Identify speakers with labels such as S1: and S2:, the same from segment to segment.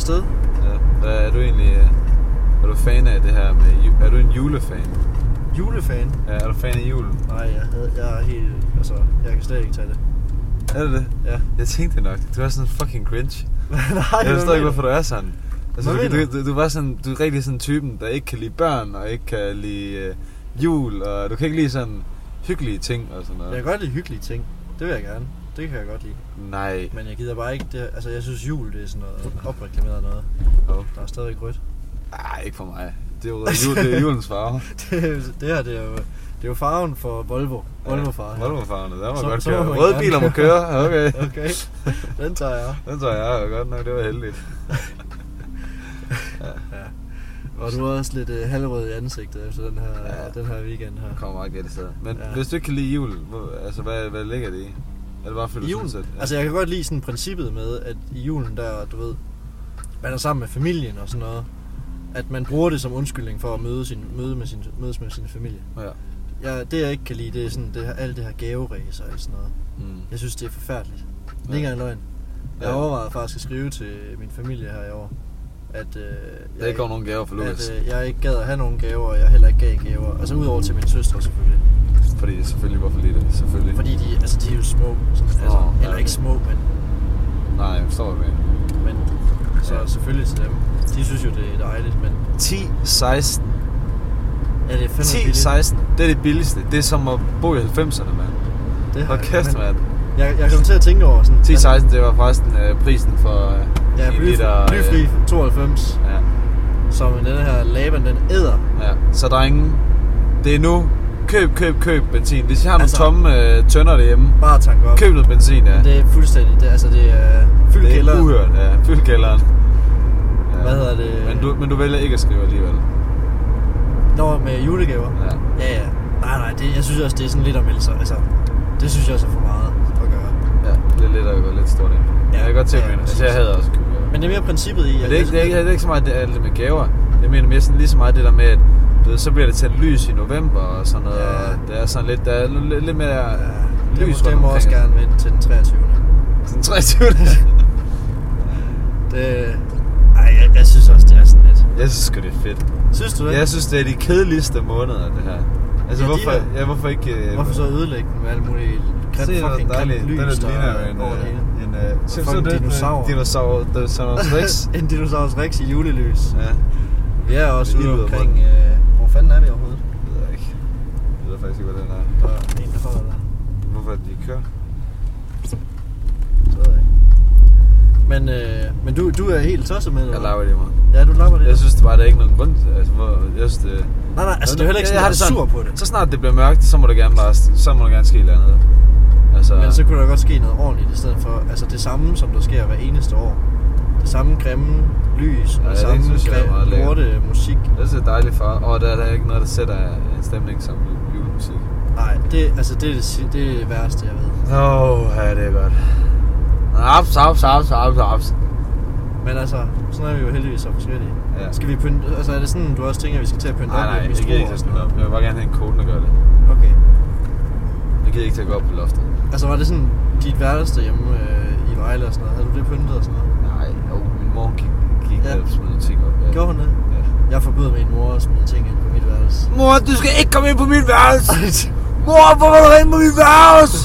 S1: så er vi afsted.
S2: Ja. Hvad er du egentlig... øh, Er du fan af det her med... Er du en julefan?
S1: Julefan?
S2: Ja, er du fan af jul?
S1: Nej, jeg, havde, jeg er helt... Altså, jeg kan slet ikke tage det.
S2: Er det det?
S1: Ja.
S2: Jeg tænkte nok. Du er sådan en fucking Grinch.
S1: Nej,
S2: Jeg forstår ikke, hvorfor du er sådan. Altså, du, du, du, du, var sådan, du er rigtig sådan typen, der ikke kan lide børn, og ikke kan lide uh, jul, og du kan ikke lide sådan hyggelige ting og sådan noget.
S1: Jeg kan godt lide hyggelige ting. Det vil jeg gerne. Det kan jeg godt lide.
S2: Nej.
S1: Men jeg gider bare ikke det. Altså, jeg synes jul, det er sådan noget opreklameret noget.
S2: Oh.
S1: Der er stadigvæk rødt.
S2: Ej, ikke for mig. Det er jo jul, det er julens farve.
S1: det, det her, det er jo, det er jo farven for Volvo. Volvo farve.
S2: Volvo farverne, der må
S1: Så-
S2: godt
S1: så
S2: køre. Røde biler må
S1: køre.
S2: okay.
S1: Okay, den tager jeg.
S2: Den tror jeg, jeg godt nok, det var heldigt.
S1: Ja. Og du er også lidt øh, halvrød i ansigtet efter den her,
S2: Ja.
S1: den her weekend her.
S2: Der kommer meget gæt i stedet. Men
S1: Ja.
S2: hvis du ikke kan lide jul, altså hvad, hvad ligger det i? Er det bare fordi
S1: I julen,
S2: at... Ja.
S1: altså jeg kan godt lide sådan princippet med, at i julen der, du ved, man er sammen med familien og sådan noget, at man bruger det som undskyldning for at møde, sin, møde med sin, mødes med sin familie.
S2: ja.
S1: Ja, det jeg ikke kan lide, det er sådan, det her, alt det her gaveræs og sådan noget.
S2: Mm.
S1: Jeg synes, det er forfærdeligt. Det er ikke engang løgn. Jeg
S2: Ja.
S1: overvejede faktisk at skrive til min familie her i år, at, øh,
S2: Der
S1: jeg,
S2: ikke går nogen gaver for Lukas.
S1: at øh, jeg ikke gad at have nogen gaver, og jeg heller ikke gav gaver. Altså udover til min søstre selvfølgelig.
S2: Fordi selvfølgelig, hvorfor lige det? Selvfølgelig.
S1: Fordi de, altså, de er jo små. Sådan, altså,
S2: Nå, ja,
S1: eller ikke små, men,
S2: Nej, jeg forstår du mener.
S1: men så
S2: Ja.
S1: selvfølgelig til dem. De synes jo, det er dejligt, men
S2: 10, 16.
S1: ja, det er fandme
S2: 10,
S1: billigt.
S2: 16. Det er det billigste. Det er som at bo i 90'erne, mand.
S1: Det har
S2: kæft, mand.
S1: Jeg, jeg kom til at tænke over sådan...
S2: 10, 16, det var forresten øh, prisen for øh,
S1: Ja,
S2: en
S1: bly,
S2: liter...
S1: blyfri 92,
S2: ja,
S1: som den her Laban, den æder.
S2: ja. Så drenge, det er nu. Køb, køb, køb benzin. Hvis I har nogle
S1: Altså-
S2: tomme øh, tønder derhjemme,
S1: Bare tank op.
S2: køb noget benzin, ja.
S1: Det er fuldstændig, det, altså det er fyldt
S2: det er
S1: kælderen.
S2: uhørt, ja. Fyld kælderen. Ja.
S1: Hvad hedder det?
S2: Men du, men du vælger ikke at skrive alligevel.
S1: Når med julegaver?
S2: Ja.
S1: Ja, ja. Nej, nej, det, jeg synes også, det er sådan lidt at melde sig. Altså, det synes jeg også er for meget at gøre.
S2: Ja, det er lidt at gå lidt stort ind. Ja, jeg kan godt tænke
S1: ja,
S2: mig. Altså, jeg havde også købt.
S1: Men det er mere princippet i,
S2: Men
S1: at
S2: det er, ikke, det, er det er ikke så meget det, alt det med gaver. Jeg mener mere sådan lige så meget det der med, at ved, så bliver det tændt lys i november og sådan noget.
S1: Ja.
S2: Og det er sådan lidt, der er lidt, lidt mere
S1: ja, det,
S2: lys
S1: må, det må også gerne vente til den 23.
S2: Sådan 23.
S1: Det, ej, jeg, jeg synes også, det er sådan lidt.
S2: jeg synes det er fedt.
S1: Synes du det?
S2: Jeg synes, det er de kedeligste måneder, det her. Altså,
S1: Ja,
S2: hvorfor, ja, hvorfor ikke... øh,
S1: Hvorfor så ødelægge den med alle mulige grimt,
S2: Se,
S1: fucking grimt lys,
S2: Den der
S1: der
S2: ligner
S1: er
S2: en,
S1: over det
S2: øh,
S1: hele?
S2: en, øh, se- så det,
S1: dinosaur.
S2: øh, Dinosaur. Dinosaurus Rex.
S1: en dinosaurus rex i julelys.
S2: ja,
S1: Vi er også ude omkring... Øh, fanden er vi overhovedet?
S2: det ved jeg ikke. Jeg ved faktisk ikke, hvad den er.
S1: Der er en, der holder der.
S2: Hvorfor er de kører?
S1: Så ved jeg ikke. Men, øh, men du, du er helt tosset med det?
S2: Jeg
S1: eller?
S2: laver det i mig.
S1: Ja, du lapper det.
S2: Jeg synes det bare, der er ikke nogen grund til, altså, hvor, jeg synes, det,
S1: Nej, nej, altså det er heller ikke sådan,
S2: jeg
S1: at jeg er sur på det.
S2: Så snart det bliver mørkt, så må det gerne bare, så må der gerne ske et eller andet. Altså,
S1: Men så kunne der godt ske noget ordentligt i stedet for, altså det samme, som der sker hver eneste år. Det samme grimme lys, og
S2: Ja,
S1: det samme
S2: synes
S1: grimme lorte musik.
S2: det er dejligt for, og der er der ikke noget, der sætter en stemning som julemusik.
S1: Nej, det, altså det er det, det, er det værste, jeg ved.
S2: Åh, oh, ja, det er godt. Aps, aps, aps, aps, aps.
S1: Men altså, sådan er vi jo heldigvis så forskellige.
S2: Ja.
S1: Skal vi pynte, altså er det sådan, du også tænker, at vi skal til at pynte
S2: Nej,
S1: op
S2: nej,
S1: lidt
S2: jeg gider ikke
S1: sådan
S2: op. Jeg vil bare gerne have en kone, der gør det.
S1: Okay.
S2: Jeg gider ikke til at gå op på loftet.
S1: Altså var det sådan dit værelse hjemme øh, i Vejle og sådan noget? Havde du det pyntet og sådan noget?
S2: Mor gik, gik
S1: Ja.
S2: og smed nogle ting op. Ja.
S1: Gjorde hun det?
S2: Ja.
S1: Jeg forbød min mor at smide ting ind på mit værelse.
S2: Mor, du skal ikke komme ind på mit værelse! Mor, hvorfor er du ind på mit værelse?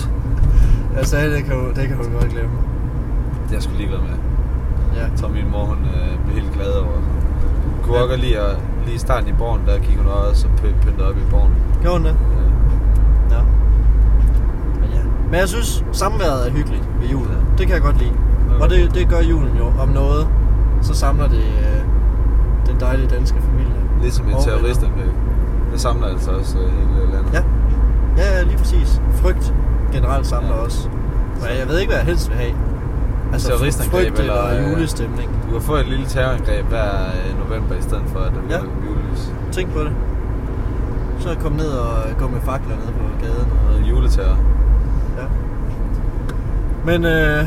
S1: jeg sagde, det kan, hun- det kan hun godt glemme.
S2: Det er jeg sgu ligeglad med.
S1: Ja.
S2: Tror, min mor hun, øh, blev helt glad over. Hun kunne
S1: Ja.
S2: også at, lige i starten i borgen, der gik hun også og py- pyntede op i borgen.
S1: Gjorde hun det?
S2: Ja.
S1: Ja. Men ja. Men jeg synes, samværet er hyggeligt ved jul.
S2: Ja.
S1: Det kan jeg godt lide. Og det, det gør julen jo om noget. Så samler det øh, den dejlige danske familie.
S2: Ligesom en
S1: Og
S2: terroristangreb. Det samler altså også øh, hele landet.
S1: Ja. Ja, lige præcis. Frygt generelt samler
S2: Ja.
S1: også. Men jeg ved ikke, hvad jeg helst vil have. Altså
S2: Terroristangreb
S1: frygt eller,
S2: eller, øh,
S1: julestemning.
S2: Du kan få et lille terrorangreb hver øh, november, i stedet for at der
S1: Ja.
S2: julelys.
S1: Tænk på det. Så kom ned og gå med fakler nede på gaden og
S2: juleterror.
S1: Ja. Men, øh,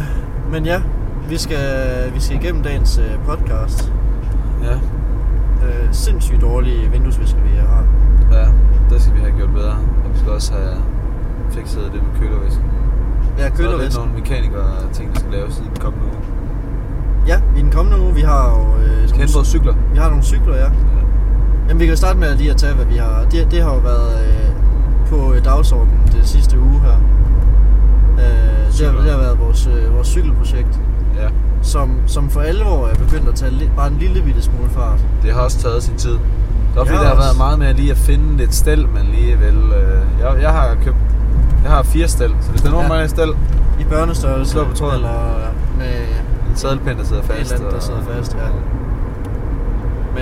S1: men ja, vi skal, vi skal igennem dagens øh, podcast.
S2: Ja,
S1: Øh, sindssygt dårlige vinduesvisker, vi har.
S2: ja, det skal vi have gjort bedre. Og vi skal også have fikset det med kølervæsken.
S1: Ja,
S2: Så er
S1: kølervæsk.
S2: nogle mekanikere ting, der skal laves i den kommende uge.
S1: Ja, i den kommende uge, vi har jo... Øh,
S2: Vi skal
S1: nogle,
S2: cykler.
S1: vi har nogle cykler, ja.
S2: Ja.
S1: Jamen, vi kan jo starte med lige at tage, hvad vi har. Det, det har jo været øh, på øh, dagsordenen det sidste uge her. Øh, det, har, det har været vores, øh, vores cykelprojekt. Som, som for alvor er begyndt at tage bare en lille bitte smule fart.
S2: Det har også taget sin tid. Det er fordi, der har været meget med lige at finde lidt stel, man lige vil... Øh, jeg, jeg har købt... Jeg har fire stel, så hvis der er nogen
S1: Ja.
S2: ja. stel,
S1: I børnestørrelse.
S2: Slå på tråden.
S1: Eller med
S2: en sadelpind, der sidder
S1: et
S2: fast.
S1: eller andet, der sidder fast, ja.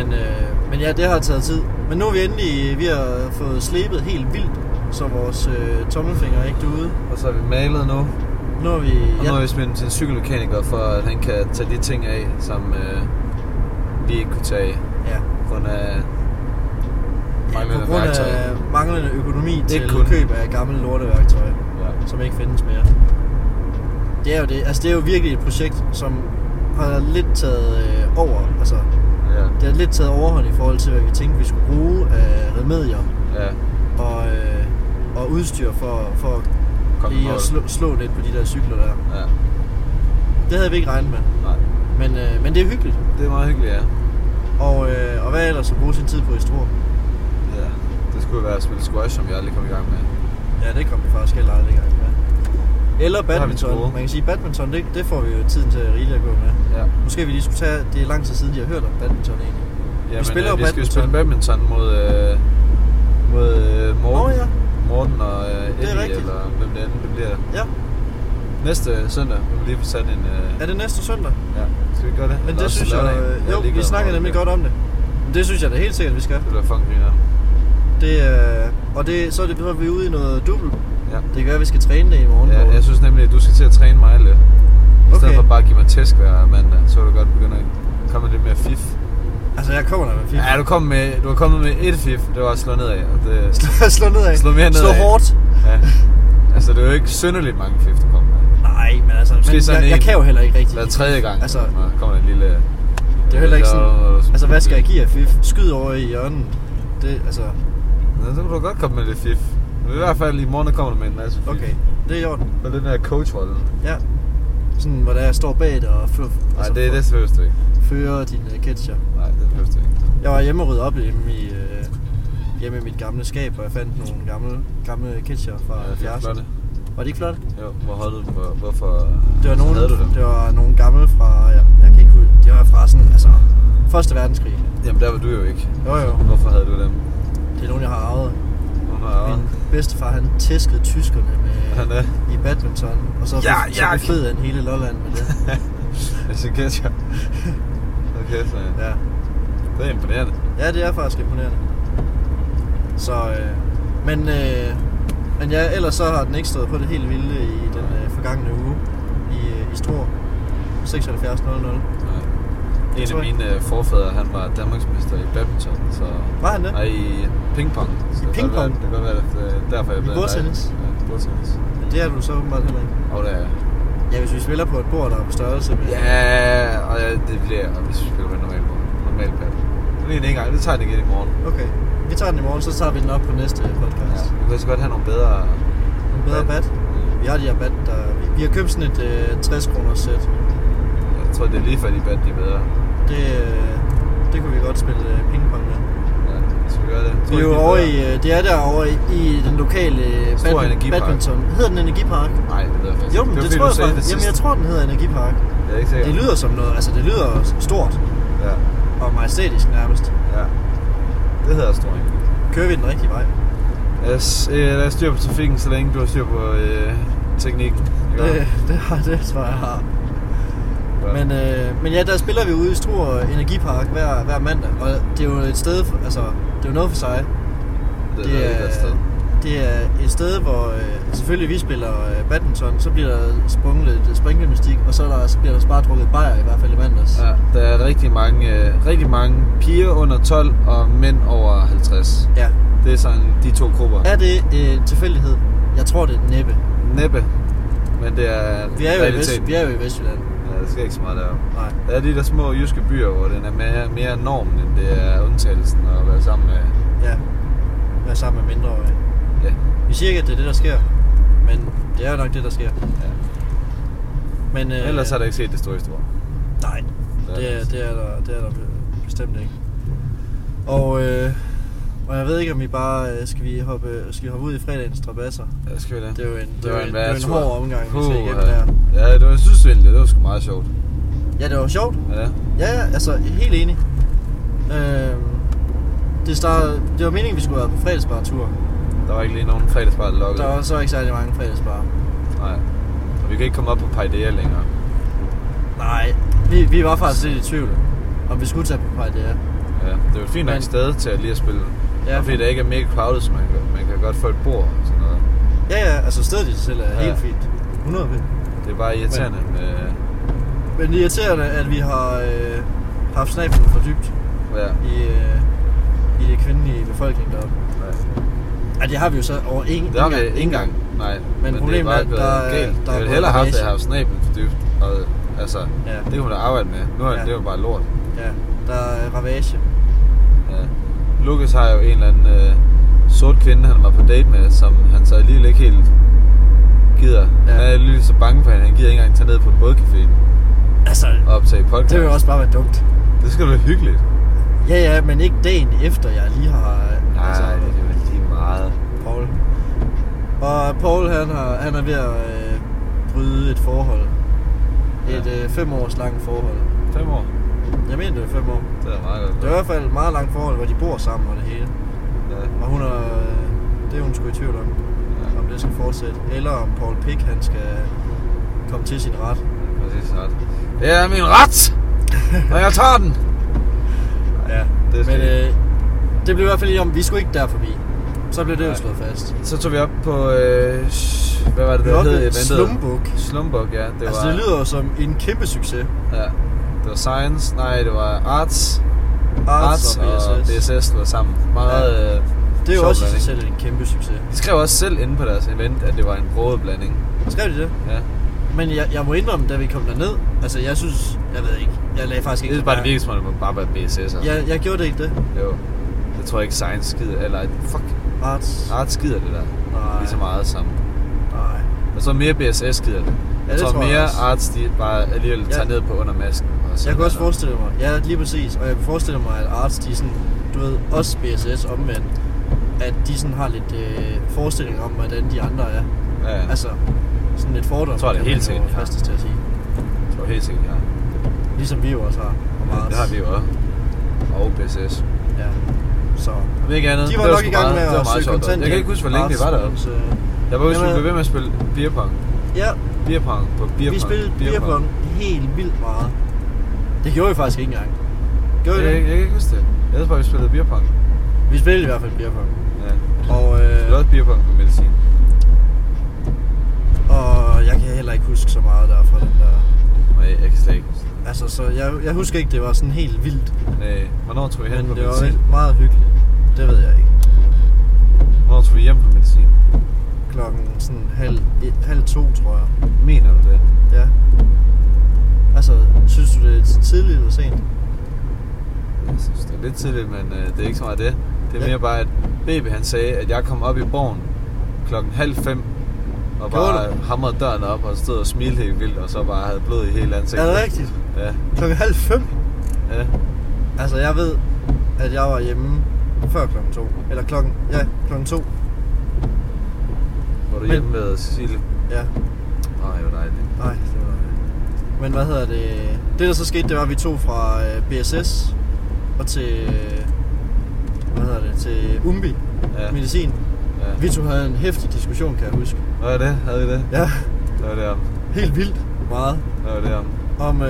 S1: Men, øh, men ja, det har taget tid. Men nu er vi endelig, vi har fået slebet helt vildt, så vores øh, tommelfinger er ikke derude.
S2: Og så har vi malet nu.
S1: Nu er vi...
S2: Og nu har vi smidt til en cykelmekaniker, for at han kan tage de ting af, som øh, vi ikke kunne tage af.
S1: ja,
S2: På grund af
S1: ja,
S2: manglende
S1: på grund
S2: værktøj.
S1: af manglende økonomi til
S2: kun.
S1: køb af gamle lorteværktøj,
S2: Ja.
S1: som ikke findes mere. Det er jo det. Altså, det er jo virkelig et projekt, som har lidt taget øh, over. Altså,
S2: Ja.
S1: det har lidt taget overhånd i forhold til, hvad vi tænkte, vi skulle bruge af remedier
S2: ja.
S1: og, øh, og udstyr for, for
S2: Kom
S1: lige at slå, slå lidt på de der cykler der.
S2: Ja.
S1: Det havde vi ikke regnet med.
S2: Nej.
S1: Men, øh, men det er hyggeligt.
S2: Det er meget hyggeligt, ja.
S1: Og, øh, og hvad ellers at bruge sin tid på i Struer?
S2: ja. Det skulle være at spille squash, som vi aldrig kom i gang med.
S1: Ja, det kom vi faktisk heller aldrig i gang med. Eller
S2: vi
S1: badminton. Man kan sige, badminton, det, det får vi jo tiden til rigeligt at gå med.
S2: Ja.
S1: Måske vi lige skulle tage, det er lang tid siden, de har hørt om badminton egentlig.
S2: Jamen,
S1: spiller jo
S2: øh, vi skal jo
S1: badminton.
S2: spille badminton mod, øh, mod øh, Morten.
S1: Åh, ja.
S2: Morten og øh,
S1: Det
S2: Eddie,
S1: rigtigt.
S2: eller hvem det end bliver.
S1: Ja,
S2: Næste søndag vil vi lige få sat en... Øh,
S1: er det næste søndag?
S2: Ja, skal vi gøre det?
S1: Men
S2: Eller
S1: det
S2: også
S1: synes jeg, øh, jo, vi
S2: ligeglad
S1: snakker
S2: med,
S1: nemlig godt om det. Men det synes jeg da helt sikkert, vi skal.
S2: Det bliver fucking griner.
S1: Det, øh, og det, så er det så er vi ude i noget dubbel.
S2: Ja.
S1: Det kan være, at vi skal træne det i morgen.
S2: ja, jeg synes nemlig, at du skal til at træne mig lidt. I stedet
S1: Okay.
S2: for bare at give mig tæsk hver mandag, så vil du godt begynde at komme lidt mere fif.
S1: Altså, jeg kommer der med FIFA.
S2: Ja, du, kom med, du har kommet med et fif, det var at slå nedad. Og det,
S1: Slå, slå nedad.
S2: Slå mere
S1: Slå
S2: nedad.
S1: hårdt.
S2: ja. Altså, det er jo ikke synderligt mange fif, du kommer med.
S1: Nej, men altså,
S2: Måske
S1: men
S2: sådan
S1: jeg, jeg
S2: en-
S1: kan jo heller ikke rigtig.
S2: Hver tredje gang
S1: Altså,
S2: kommer- kommer der en lille...
S1: det er heller ikke sådan... Altså, hvad skal jeg give af fif? Skyd over i hjørnet. Det, altså,
S2: Ja, så kan du godt komme med lidt fif. Men i hvert fald i morgen der kommer du med en masse fif.
S1: okay. Det er i orden.
S2: Med den her coach-rollen.
S1: Ja. Sådan, hvor der jeg står bag dig og
S2: Nej, det, det behøver du ikke.
S1: Fører dine uh, ketcher.
S2: Nej, det behøver du ikke.
S1: Jeg var hjemme og rydde op hjemme i, øh, hjemme i mit gamle skab, hvor jeg fandt nogle gamle, gamle ketcher fra
S2: Ja, det er
S1: 70'erne.
S2: flotte.
S1: Var de ikke flotte?
S2: Jo, hvor holdt du? Hvor, hvorfor
S1: Det var, nogle,
S2: havde du dem?
S1: det var nogle gamle fra, jeg, jeg kan ikke huske, det var fra sådan, altså, Første verdenskrig.
S2: Jamen, der var du jo ikke.
S1: Jo jo,
S2: Hvorfor havde du dem?
S1: det er nogle, jeg har arvet.
S2: Nogen har
S1: Min bedstefar, han tæskede tyskerne med,
S2: Han er.
S1: i badminton, og så,
S2: Ja,
S1: så
S2: ja.
S1: befriede han hele Lolland med det.
S2: Jeg siger så
S1: ja.
S2: det er imponerende.
S1: ja, det er faktisk imponerende. Så, øh, men, øh, men ja, ellers så har den ikke stået på det helt vilde i den øh, forgangne uge i, øh, i Struer. 76.00.
S2: Nej. En af mine øh, forfædre, han var Danmarksmester i badminton, så...
S1: Var han det?
S2: Nej, i pingpong. Så kan
S1: pingpong?
S2: Det kan godt være, at det er derfor jeg
S1: I
S2: blev...
S1: bordtennis?
S2: Ja, bordtennis.
S1: Men det er du så åbenbart heller ikke.
S2: Og det er...
S1: Ja, hvis vi spiller på et bord, der er på størrelse med...
S2: Ja, og ja, det bliver, hvis vi spiller med normal bord. Normal pad. Det. Det tager den igen i morgen.
S1: Okay. Vi tager den i morgen, så tager vi den op på næste
S2: Ja,
S1: podcast.
S2: vi kan så godt have nogle bedre...
S1: En bedre bat. Vi har de her bat, der... Vi, vi har købt sådan et øh, 60 kroners sæt.
S2: Jeg tror, det er lige før de bad, de er bedre.
S1: Det, øh, det kunne vi godt spille øh, pingpong med.
S2: Ja, så vi gør det.
S1: Det er jo over i, øh, det er derovre i, i den lokale øh, badmin-
S2: Energipark.
S1: badminton. Hedder den Energipark?
S2: Nej, det ved jeg faktisk
S1: Jo, men det,
S2: fordi,
S1: tror jeg faktisk. Jamen, jeg tror, den hedder Energipark.
S2: Jeg er ikke sikker.
S1: Det lyder som noget, altså det lyder stort
S2: Ja,
S1: og majestætisk nærmest.
S2: ja. Det hedder Stor Energi.
S1: Kører vi den rigtige vej?
S2: Os, øh, lad os styr på trafikken, så længe du har styr på øh, teknikken. Ikke
S1: Det, det, har, det tror jeg, jeg har.
S2: Ja.
S1: Men, øh, men ja, der spiller vi ude i Struer Energipark hver, hver mandag, og det er jo et sted, for, altså, det er jo noget for sig.
S2: det, det er et godt sted.
S1: Det er et sted, hvor øh, selvfølgelig vi spiller øh, badminton, så bliver der sprunget lidt springgymnastik, og så, er der, så bliver der bare drukket bajer, i hvert fald i mandags.
S2: Ja, der er rigtig mange, øh, rigtig mange piger under 12 og mænd over 50.
S1: ja.
S2: Det er sådan de to grupper.
S1: Er det øh, tilfældighed? Jeg tror, det er næppe.
S2: Næppe. Men det er
S1: Vi er jo, i,
S2: realiteten.
S1: Vest, vi er jo i Vestjylland.
S2: Ja, der skal ikke så meget deroppe.
S1: Nej.
S2: Der er de der små jyske byer, hvor den er mere, mere normen, end det er undtagelsen at være sammen med...
S1: Ja. Være sammen med mindreårige.
S2: Ja.
S1: Vi siger ikke, at det er det, der sker. Men det er jo nok det, der sker.
S2: ja.
S1: Men, øh,
S2: Ellers har der ikke set det store store.
S1: Nej, det er, det er, der, det er der bestemt ikke. Og, øh, og jeg ved ikke, om vi bare øh, skal vi hoppe, skal vi hoppe ud i fredagens strabasser.
S2: Ja, skal vi det?
S1: Det er jo en, det
S2: var
S1: er jo en, det jo en hård omgang, vi
S2: Puh,
S1: ser igennem
S2: ja.
S1: der.
S2: Ja, det var, jeg synes egentlig, det var sgu meget sjovt.
S1: Ja, det var sjovt.
S2: Ja.
S1: Ja, ja, altså helt enig. Øh, det, startede, det var meningen, vi skulle være på fredagsbar-tur.
S2: Der var ikke lige nogen fredagsbar, der lukkede.
S1: Der var så ikke særlig mange fredagsbar.
S2: Nej. Og vi kan ikke komme op på Paideia længere.
S1: Nej, vi, vi var faktisk lidt i tvivl, om vi skulle tage på Paideia.
S2: Ja, det er jo et fint nok
S1: Men-
S2: sted til at lige at spille.
S1: Ja.
S2: Og fordi det ikke er mega crowded, så man kan, man kan godt få et bord og sådan noget.
S1: Ja, ja, altså stedet i sig selv er
S2: Ja.
S1: helt fint. 100 fint.
S2: Det er bare irriterende med...
S1: Men det er irriterende, at vi har øh, haft snablen for dybt
S2: Ja.
S1: i, øh, i det kvindelige befolkning deroppe.
S2: Ja.
S1: Det har vi jo så over ingen,
S2: Det har vi ikke engang. Nej.
S1: Men problemet er,
S2: det er
S1: der er-
S2: galt.
S1: der er
S2: Jeg ville hellere haft, at jeg haft snablen for dybt. Og, altså,
S1: Ja.
S2: det kunne man da arbejde med. Nu er
S1: Ja.
S2: det jo bare lort.
S1: Ja, der er ravage.
S2: Ja. Lukas har jo en eller anden øh, sort kvinde, han var på date med, som han så alligevel ikke helt gider.
S1: Ja.
S2: Han er lige så bange for hende, han gider ikke engang tage ned på bådcaféen
S1: Altså,
S2: og optage podcast.
S1: det vil jo også bare være dumt.
S2: Det skal være hyggeligt.
S1: Ja, ja, men ikke dagen efter, jeg lige har...
S2: Nej,
S1: altså,
S2: det er jo lige meget.
S1: Paul. Og Paul, han, har, han er ved at øh, bryde et forhold. Et
S2: Ja.
S1: øh, fem års langt forhold.
S2: Fem år.
S1: Jeg mener, det er fem år.
S2: Det er meget.
S1: Det er i hvert fald et meget langt forhold, hvor de bor sammen og det hele.
S2: Ja.
S1: Og hun er, øh, det er hun sgu i tvivl om,
S2: Ja.
S1: om det skal fortsætte. Eller om Paul Pick, han skal komme til sin ret.
S2: Præcis ret. Det er min ret, når jeg tager den.
S1: Ja,
S2: det
S1: men øh, det blev i hvert fald lige om, vi skulle ikke der forbi. Så blev det jo slået fast.
S2: Så tog vi op på, øh, hvad var det, der hed eventet?
S1: Slumbuk.
S2: Slumbuk, ja. Det
S1: altså,
S2: var,
S1: det lyder jo som en kæmpe succes.
S2: Ja. Det var Science, nej, det var Arts,
S1: Arts, og BSS.
S2: BSS, der var sammen. Meget,
S1: Ja.
S2: øh,
S1: Det er jo også i sig
S2: blanding.
S1: selv en kæmpe succes.
S2: De skrev også selv inde på deres event, at det var en broget blanding.
S1: Skrev de det?
S2: Ja.
S1: Men jeg, jeg må indrømme, da vi kom derned, altså jeg synes, jeg ved ikke, jeg lagde faktisk
S2: Det
S1: ikke
S2: er bare det virkede som om, det bare var BSS. Altså.
S1: Jeg, jeg gjorde det ikke det.
S2: Jo. Det tror jeg ikke Science skider, eller fuck,
S1: Arts.
S2: Arts skider det der.
S1: Nej.
S2: Lige så meget som.
S1: Nej.
S2: Jeg tror mere BSS skider det. Jeg
S1: det
S2: tror,
S1: tror jeg
S2: mere. Arts, de bare alligevel
S1: Ja.
S2: tager ned på under masken. Og
S1: Jeg kunne også
S2: lander.
S1: forestille mig, ja lige præcis, og jeg kunne forestille mig, at Arts, de sådan, du ved, også BSS omvendt, at de sådan har lidt øh, forestilling om, hvordan de andre er.
S2: Ja, ja.
S1: Altså, sådan lidt fordom,
S2: Jeg tror, det er
S1: kan
S2: helt sikkert,
S1: fristes til at sige.
S2: jeg tror helt sikkert, ja.
S1: Ligesom vi jo også har. Og Arts.
S2: Det har vi jo også. Og BSS.
S1: Så.
S2: Om ikke andet,
S1: De var
S2: det
S1: nok
S2: sgu
S1: i gang med
S2: det var
S1: at søge kontanthjælp.
S2: Jeg kan ikke huske, hvor længe vi var deroppe.
S1: så-
S2: Jeg var huske, vi blev ved med at spille beerpong.
S1: Ja,
S2: Beerpong på beerpong.
S1: vi spillede beerpong helt vildt meget. Det gjorde vi faktisk ikke engang. Gjorde vi
S2: Jeg, jeg,
S1: det?
S2: jeg kan ikke huske det. Jeg ved bare, vi spillede beerpong.
S1: Vi spillede i hvert fald beerpong.
S2: Ja.
S1: Og,
S2: Vi spillede
S1: øh,
S2: også beerpong på medicin.
S1: og jeg kan heller ikke huske så meget der fra den der...
S2: Nej, jeg kan slet ikke huske det.
S1: Altså, så jeg, jeg husker ikke, det var sådan helt vildt.
S2: Nej, hvornår tog vi hen
S1: Men
S2: på
S1: det var
S2: medicin?
S1: meget hyggeligt. Det ved jeg ikke.
S2: Hvornår tog vi hjem på medicin?
S1: Klokken sådan halv, et, halv to, tror jeg.
S2: Mener du det?
S1: Ja. Altså, synes du, det er tidligt eller sent?
S2: Jeg synes, det er lidt tidligt, men øh, det er ikke så meget det. Det er
S1: Ja.
S2: mere bare, at Baby han sagde, at jeg kom op i borgen klokken halv fem, og bare hamrede døren op og stod og smilte helt vildt, og så bare havde blod i hele ansigtet.
S1: Er det rigtigt?
S2: Ja,
S1: Klokken halv fem?
S2: ja.
S1: Altså, jeg ved, at jeg var hjemme før klokken to. Eller klokken, ja, klokken to.
S2: Var du
S1: Men-
S2: hjemme med Cecilie?
S1: Ja,
S2: Nej, hvor dejligt.
S1: nej, det var Men hvad hedder det? Det, der så skete, det var, at vi tog fra øh, BSS og til, øh, hvad hedder det, til Umbi
S2: Ja,
S1: Medicin.
S2: Ja.
S1: Vi to havde en hæftig diskussion, kan jeg huske.
S2: Hvad var det? Havde I det?
S1: Ja,
S2: Hvad var det om?
S1: helt vildt meget.
S2: Hvad var det om?
S1: Om, øh,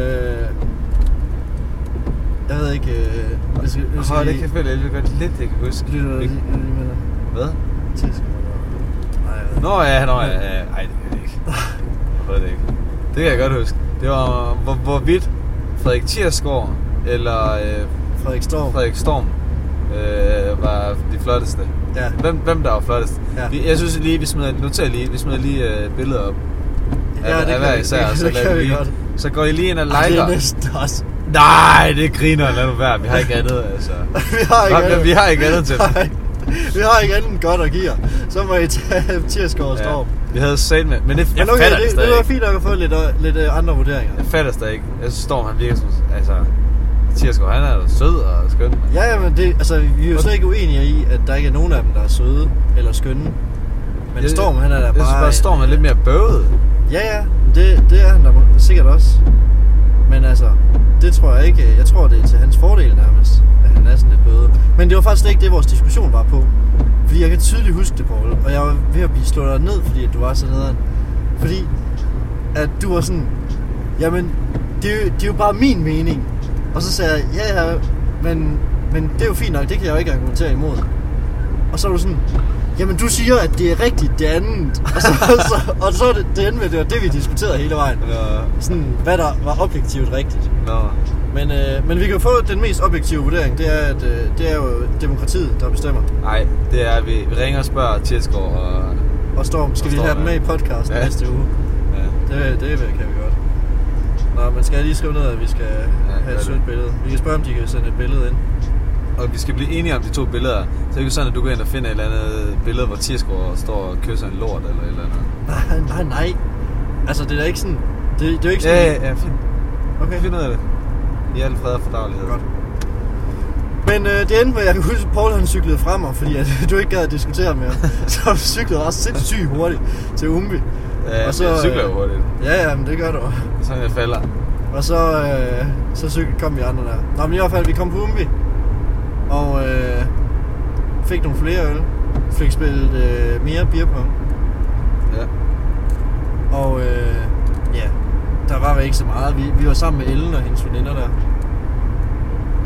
S1: jeg ved ikke, øh, jeg skal
S2: Åh, det kan føle, jeg godt lidt, jeg kan huske.
S1: Lytter du lige med dig?
S2: Hvad?
S1: Tisk.
S2: Nå ja, nå ja, ja. Ej, det kan jeg ikke. Jeg ved det ikke. Det kan jeg godt huske. Det var, hvor, hvorvidt Frederik Tiersgaard eller øh,
S1: Frederik Storm.
S2: Frederik Storm øh, var de flotteste.
S1: Ja.
S2: Hvem, hvem der var flottest?
S1: Ja.
S2: Vi, jeg synes lige, vi smider, jeg lige, vi smider lige øh, billeder op. Af,
S1: Ja, det
S2: af
S1: kan
S2: hver især,
S1: det
S2: så,
S1: kan
S2: lader
S1: vi
S2: lige,
S1: godt.
S2: så går I lige ind og
S1: Ej, det
S2: liker.
S1: er næsten også.
S2: Nej, det griner, lad nu være. Vi har ikke andet, altså.
S1: vi har ikke
S2: Nå,
S1: andet.
S2: vi har ikke andet til dem.
S1: Vi har ikke andet godt at give. Så må I tage Tirsgaard og Storm.
S2: Vi havde sat med, men det, jeg
S1: Men okay,
S2: fatter det,
S1: det, det var fint nok at få lidt, øh, lidt øh, andre vurderinger.
S2: Jeg fatter stadig ikke. Jeg synes, Storm, han virker som, altså... Tirsgaard, han er sød og skøn.
S1: Ja, ja, men det, altså, vi er jo slet ikke uenige i, at der ikke er nogen af dem, der er søde eller skønne. Men
S2: Jeg-
S1: Storm, han er da
S2: Jeg
S1: bare...
S2: synes bare,
S1: en-
S2: Storm er lidt mere bøvet.
S1: Ja, ja, det, det er han da sikkert også. Men altså, det tror jeg ikke. Jeg tror, det er til hans fordel nærmest, at han er sådan lidt bøde. Men det var faktisk ikke det, vores diskussion var på. Fordi jeg kan tydeligt huske det, Paul. Og jeg var ved at blive slået dig ned, fordi at du var så nederen. Fordi at du var sådan, jamen, det er, jo, det er jo bare min mening. Og så sagde jeg, ja, ja, men, men det er jo fint nok, det kan jeg jo ikke argumentere imod. Og så var du sådan, jamen du siger, at det er rigtigt, det andet. Og så, så, og så det, det endte med, det var det, vi diskuterede hele vejen.
S2: Eller,
S1: Sådan, hvad der var objektivt rigtigt.
S2: nå.
S1: Men, øh, men vi kan jo få den mest objektive vurdering, det er, at øh, det er jo demokratiet, der bestemmer.
S2: Nej, det er, at vi, vi ringer og spørger Tirsgaard og...
S1: Og Storm, skal
S2: Og
S1: vi
S2: Storm,
S1: have den med
S2: ja.
S1: i podcasten
S2: Ja.
S1: næste uge?
S2: Ja.
S1: Det, det kan vi. Nå, men skal lige skrive ned, at vi skal
S2: gør
S1: have et
S2: det.
S1: sødt billede? Vi kan spørge, om de kan sende et billede ind.
S2: Og vi skal blive enige om de to billeder. Så det er ikke sådan, at du går ind og finder et eller andet billede, hvor Tirsgaard står og kysser en lort eller et eller andet.
S1: Nej, nej, nej. Altså, det er da ikke sådan... Det, det er jo ikke sådan...
S2: Ja, ja, ja, fint.
S1: Okay.
S2: Find ud af det. I al fred og fordragelighed.
S1: Godt. Men øh, det endte med, at jeg kan huske, at Paul han cyklede frem mig, fordi at, du ikke gad at diskutere mere. så du cyklede også sindssygt hurtigt til Umbi.
S2: Ja,
S1: Og så,
S2: jeg cykler jo
S1: øh,
S2: hurtigt.
S1: Ja, ja, men det gør du.
S2: Sådan jeg falder.
S1: Og så, øh, så cykel, kom vi andre der. Nå, men i hvert fald, vi kom på Umbi. Og øh, fik nogle flere øl. Fik spillet øh, mere beerpong.
S2: Ja.
S1: Og øh, ja, der var ikke så meget. Vi, vi var sammen med Ellen og hendes veninder der.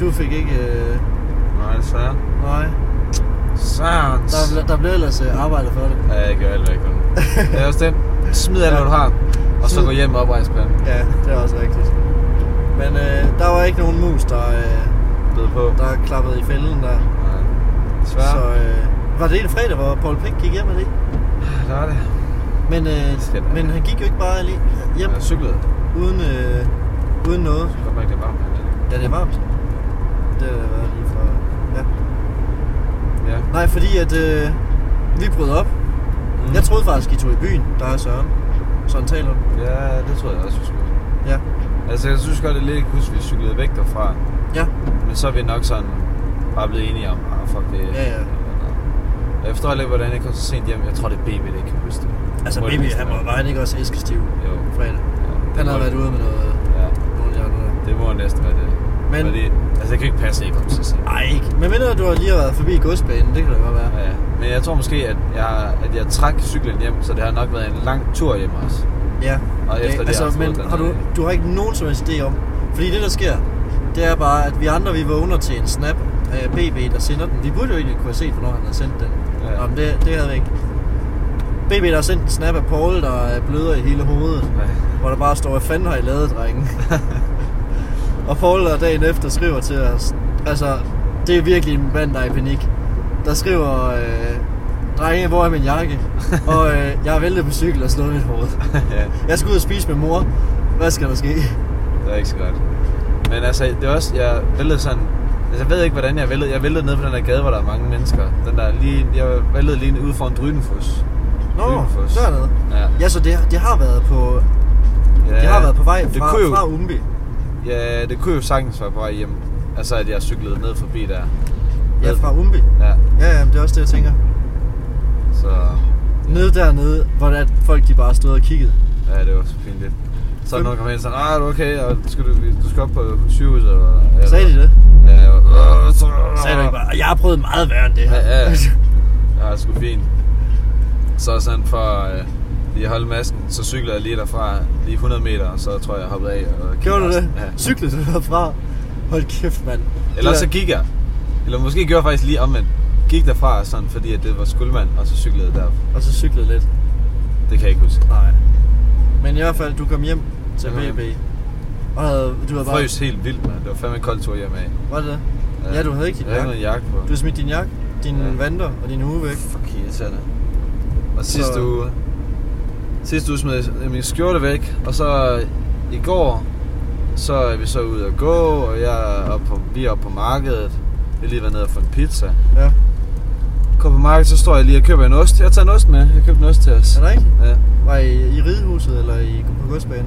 S1: Du fik ikke... Øh,
S2: Nej, desværre.
S1: nej,
S2: Sørens.
S1: der, der blev ellers øh, arbejdet for det.
S2: Ja, jeg gør alt, hvad jeg kan. Det er også det. Smid alt, hvad du har. Og så gå hjem og oprejse
S1: Ja, det er også rigtigt. Men øh, der var ikke nogen mus, der, øh,
S2: på.
S1: der klappede i fælden der.
S2: Nej. Desværre.
S1: Så øh, var det en fredag, hvor Paul Pink gik hjem med det?
S2: Der var det.
S1: Men, øh, men han gik jo ikke bare lige hjem
S2: Jeg cyklede.
S1: uden, øh, uden noget.
S2: Jeg godt mærke, det er varmt.
S1: Ja, det er varmt. Det har været lige fra... Ja.
S2: Ja.
S1: Nej, fordi at øh, vi brød op. Mm. Jeg troede faktisk, I tog i byen, der er Søren. Sådan taler du.
S2: Ja, det tror jeg også, vi skulle.
S1: Ja.
S2: Altså, jeg synes godt, det er lidt husk, vi cyklede væk derfra.
S1: Ja.
S2: Men så er vi nok sådan bare blevet enige om, ah, fuck det.
S1: Ja, ja.
S2: Jeg forstår ikke, hvordan jeg kom så sent hjem. Jeg tror, det er BB, der ikke kan huske det.
S1: Altså,
S2: det vist
S1: han var, han ikke også æskestiv
S2: Jo.
S1: fredag?
S2: Ja, det
S1: Han har været ude med noget,
S2: Ja, det må næsten være det.
S1: Men-
S2: Fordi, altså, det kan ikke passe, jeg ikke kom så sent.
S1: Ej, ikke. Men mindre du har lige været forbi godsbanen, det kan da godt være.
S2: Ja, ja. Men jeg tror måske, at jeg, at jeg trak cyklen hjem, så det har nok været en lang tur hjem også.
S1: Ja.
S2: Og efter det,
S1: altså, men har du, du har ikke nogen som helst idé om, fordi det der sker, det er bare, at vi andre, vi vågner til en snap af BB, der sender den. Vi burde jo egentlig kunne have set, hvornår han havde sendt den.
S2: Ja.
S1: Ja. Nå, men det, det havde vi ikke. BB, der har sendt en snap af Paul, der er bløder i hele hovedet,
S2: Nej.
S1: hvor der bare står, hvad fanden har I lavet, drenge? og Paul, der dagen efter skriver til os, altså, det er virkelig en mand, der er i panik. Der skriver, øh, drenge, hvor er min jakke? og øh, jeg er væltet på cykel og slået mit hoved.
S2: ja,
S1: Jeg skal ud og spise med mor. Hvad skal der ske?
S2: det er ikke så godt. Men altså, det er også, jeg væltede sådan, altså, jeg ved ikke, hvordan jeg væltede. Jeg væltede ned på den der gade, hvor der er mange mennesker. Den der lige, jeg væltede lige ude foran Drydenfos.
S1: Nå,
S2: Drydenfoss.
S1: dernede.
S2: Ja.
S1: Ja, så det, det har været på,
S2: ja.
S1: det har været på vej
S2: det
S1: fra,
S2: kunne jo,
S1: fra Umbi.
S2: Ja, det kunne jo sagtens være på vej hjem. Altså, at jeg cyklede ned forbi der.
S1: Ja, fra Umbi.
S2: Ja,
S1: Ja, ja, men det er også det, jeg tænker.
S2: så...
S1: Nede dernede, hvor der folk de bare stod og kiggede.
S2: Ja, det var så fint lidt. Så er nogen kom hen og sagde, ah, er du okay? Og skal du, du skal op på sygehuset? Og, ja,
S1: Sagde de det?
S2: Ja, jeg var,
S1: Sagde du ikke bare, jeg har prøvet meget værre end det her.
S2: Ja, ja. Ja, det er sgu fint. Så sådan for øh, lige at holde masken, så cyklede jeg lige derfra, lige 100 meter, og så tror jeg, jeg hoppede af. Og
S1: Gjorde du det?
S2: Ja.
S1: Cyklede du derfra? Hold kæft, mand.
S2: Eller så gik jeg. Eller måske gjorde jeg faktisk lige omvendt. Gik derfra sådan, fordi at det var skuldmand, og så cyklede jeg.
S1: Og så cyklede lidt.
S2: Det kan jeg ikke huske.
S1: Nej. Men i hvert fald, du kom hjem til
S2: Jeg kom
S1: BB. Og havde, du havde bare...
S2: Frøs helt vildt, mand. Det var fandme en kold tur hjemme af.
S1: Var det det? Ja, du havde ikke din
S2: Jeg havde
S1: jakke.
S2: ikke noget jakke på.
S1: Du har smidt din jakke, din
S2: Ja.
S1: vanter og din hue væk.
S2: Fuck irriterende. Og sidste
S1: Så-
S2: uge... Sidste uge smed jeg min skjorte væk, og så i går, så er vi så ude at gå, og jeg er oppe på, vi er oppe på markedet. Har lige været nede og få en pizza.
S1: Ja.
S2: Går på markedet, så står jeg lige og køber en ost. Jeg har taget en ost med. Jeg købte en ost til os.
S1: Er det rigtigt?
S2: Ja.
S1: Var I i ridehuset eller i på godsbanen?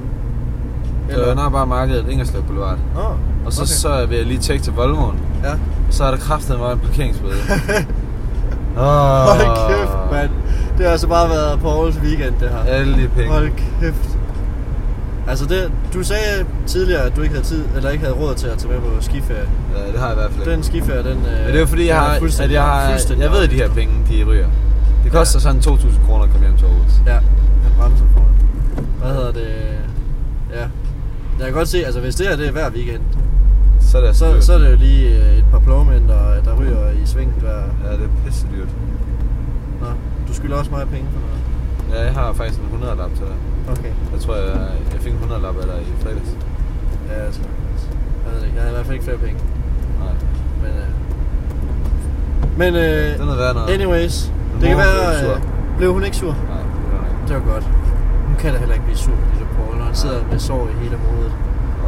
S2: Eller? Nej, bare markedet, Ingerslev Boulevard.
S1: Åh,
S2: Og så,
S1: okay.
S2: så vil jeg lige tjekke til Volvoen.
S1: Ja.
S2: Så er der kraftet mig en parkeringsbøde. oh,
S1: Hold kæft, mand. Det har altså bare været Pauls weekend, det her.
S2: Alle de penge.
S1: Hold kæft. Altså det, du sagde tidligere, at du ikke havde tid, eller ikke havde råd til at tage med på skiferie.
S2: Ja, det har jeg i hvert fald ikke.
S1: Den skiferie, den... øh,
S2: Men det er fordi, jeg har, at jeg, har, jeg ved, at de her penge, de ryger. Det koster
S1: Ja.
S2: sådan 2.000 kroner at komme hjem til Aarhus.
S1: Ja, han bremser for det. Hvad hedder det? Ja. Jeg kan godt se, altså hvis det her det er hver weekend,
S2: Så er det altså
S1: så,
S2: dyrt.
S1: så er det jo lige øh, et par plowmænd, der, der ryger i svinget hver...
S2: Ja, det er pisse dyrt.
S1: Nå, du skylder også mig penge for noget.
S2: Ja, jeg har faktisk en 100 lap til dig.
S1: Okay.
S2: Jeg tror, jeg, 100 lap af dig i fredags.
S1: Ja, altså. Jeg ved det ikke. Jeg har i hvert fald ikke flere penge.
S2: Nej.
S1: Men, øh, men
S2: Det er
S1: øh,
S2: noget værd noget.
S1: anyways,
S2: Men
S1: det kan
S2: mor blev
S1: være...
S2: ikke sur.
S1: Øh, blev hun ikke sur?
S2: Nej, det gør jeg ikke.
S1: Det var godt. Hun kan da heller ikke blive sur, lille Paul, når han sidder med sår i hele hovedet.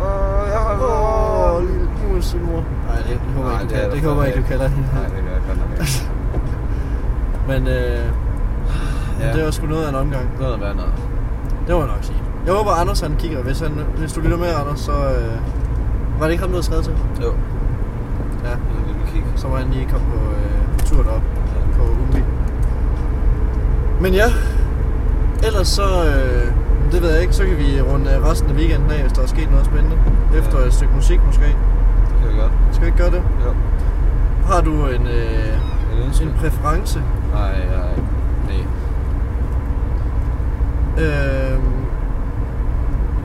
S2: Åh, jeg har
S1: Åh, lille mus, mor. Nej, det, det håber jeg ikke, du kan. Det håber jeg ikke, du kalder hende.
S2: Nej, det gør jeg godt nok ikke.
S1: Men øh, ja. Det var sgu noget af en omgang.
S2: Det er noget værd noget.
S1: Det jeg nok sige. Jeg håber, Anders han kigger. Hvis, han, hvis du lytter med, Anders, så... Øh, var det ikke ham, du havde skrevet til?
S2: Jo,
S1: Ja.
S2: jeg vil kigge.
S1: Så var han lige kommet på øh, tur derop
S2: Ja.
S1: på Umbi. Men ja, ellers så, øh, det ved jeg ikke, så kan vi runde resten af weekenden af, hvis der er sket noget spændende. Efter
S2: Ja.
S1: et stykke musik måske.
S2: Det kan vi godt.
S1: Skal vi ikke gøre det?
S2: Jo.
S1: Har du en, øh,
S2: ønske?
S1: en præference?
S2: Nej, jeg... Nej.
S1: Øh,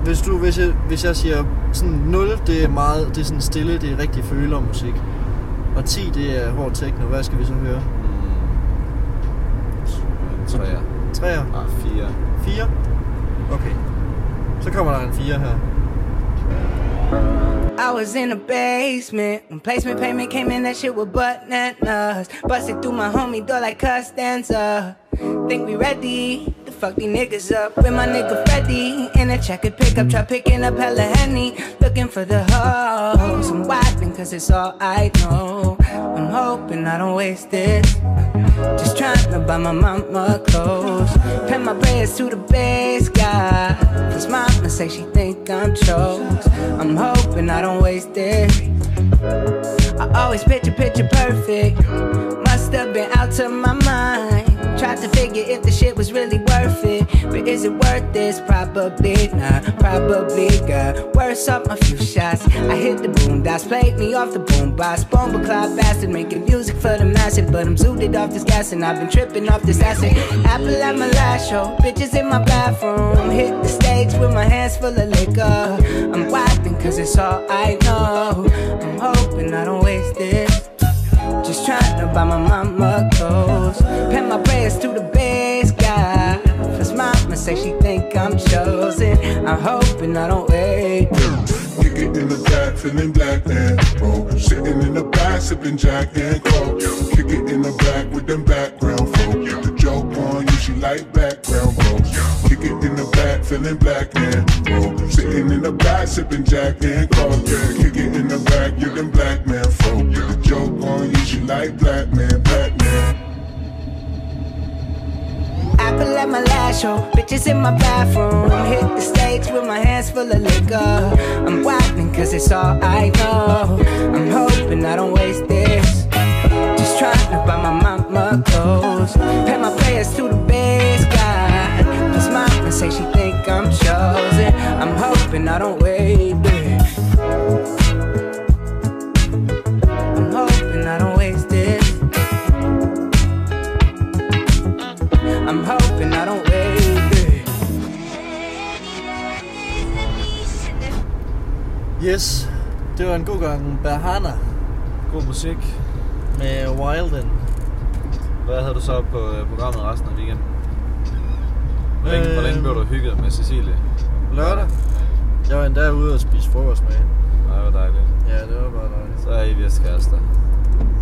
S1: hvis, du, hvis, jeg, hvis jeg siger sådan 0, det er meget, det er sådan stille, det er rigtig føler musik. Og 10, det er hård techno. Hvad skal vi så høre?
S2: Mm. En træer.
S1: 3'er?
S2: Ah, fire.
S1: 4? Okay. Så kommer der en 4 her.
S3: I was in the basement when placement payment came in. That shit was bananas. Busted through my homie door like Costanza. Think we ready fuck these niggas up with my nigga Freddy in a checkered pickup truck, picking up hella henny, looking for the hoes. I'm wiping cause it's all I know. I'm hoping I don't waste this. Just trying to buy my mama clothes. Pay my prayers to the base guy. Cause mama say she think I'm choked. I'm hoping I don't waste it. I always picture picture perfect. Must have been out to my mind. Tried to figure if the shit was really worth it. But is it worth this? Probably not. Probably got worse off a few shots. I hit the boom played me off the boombox. Bomba cloud bastard, making music for the massive. But I'm zooted off this gas and I've been tripping off this acid. Apple at my last show, bitches in my bathroom. Hit the stage with my hands full of liquor. I'm wiping cause it's all I know. I'm hoping I don't waste this. Just trying to buy my mama clothes. Pay my prayers to the base guy. Cause mama say she think I'm chosen. I'm hoping I don't wait.
S4: Kick it in the back, feeling black and bro. Sitting in the back, sipping Jack and Coke. Kick it in the back with them background folk. The joke on you, she like background folks. Kick it in the back, feeling black and bro. Sitting in the back, sipping Jack and Coke. Kick it in the back with them black man folk. The joke on you, she like black man, black man.
S3: Apple at my last show, bitches in my bathroom. Hit the stage with my hands full of liquor. I'm wiping cause it's all I know. I'm hoping I don't waste this. Just trying to buy my mama clothes. Pay my prayers to the base guy. Cause mama say she think I'm chosen. I'm hoping I don't wait
S1: Yes, det var en god gang Bahana
S2: God musik.
S1: med Wilden.
S2: Hvad havde du så på øh, programmet resten af weekenden? Hvor længe, hvor længe
S1: Øhm.
S2: blev du hygget med Cecilie?
S1: Lørdag. Jeg var endda ude og spise frokost med hende.
S2: Nej, hvor dejligt.
S1: Ja, det var bare dejligt.
S2: Så er I vist kærester.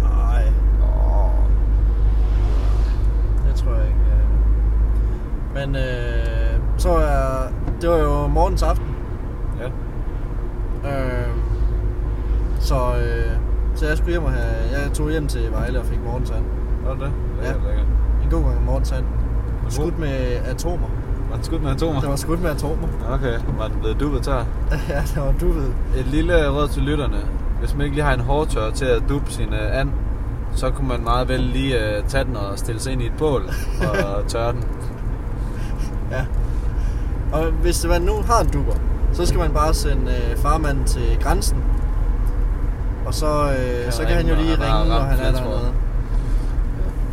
S1: Nej,
S2: Åh.
S1: det tror jeg ikke. Ja. Men øh, så er det var jo morgens aften.
S2: Ja.
S1: Øh, så, øh, så jeg skulle hjem og have, jeg tog hjem til Vejle og fik morgensand.
S2: Var det det?
S1: Ja.
S2: lækkert.
S1: En god gang morgensand. Skudt med atomer.
S2: Var den skudt med atomer?
S1: Det var skudt med atomer.
S2: Okay, var den blevet dubbet tør?
S1: ja, det var du ved.
S2: Et lille råd til lytterne. Hvis man ikke lige har en hårdtør til at dubbe sin uh, and, så kunne man meget vel lige uh, tage den og stille sig ind i et bål og tørre den.
S1: Ja. Og hvis det man nu har en duber, så skal man bare sende øh, farmanden til grænsen. Og så, øh, så kan han jo
S2: ringe,
S1: lige
S2: når han
S1: ringe, når han er dernede.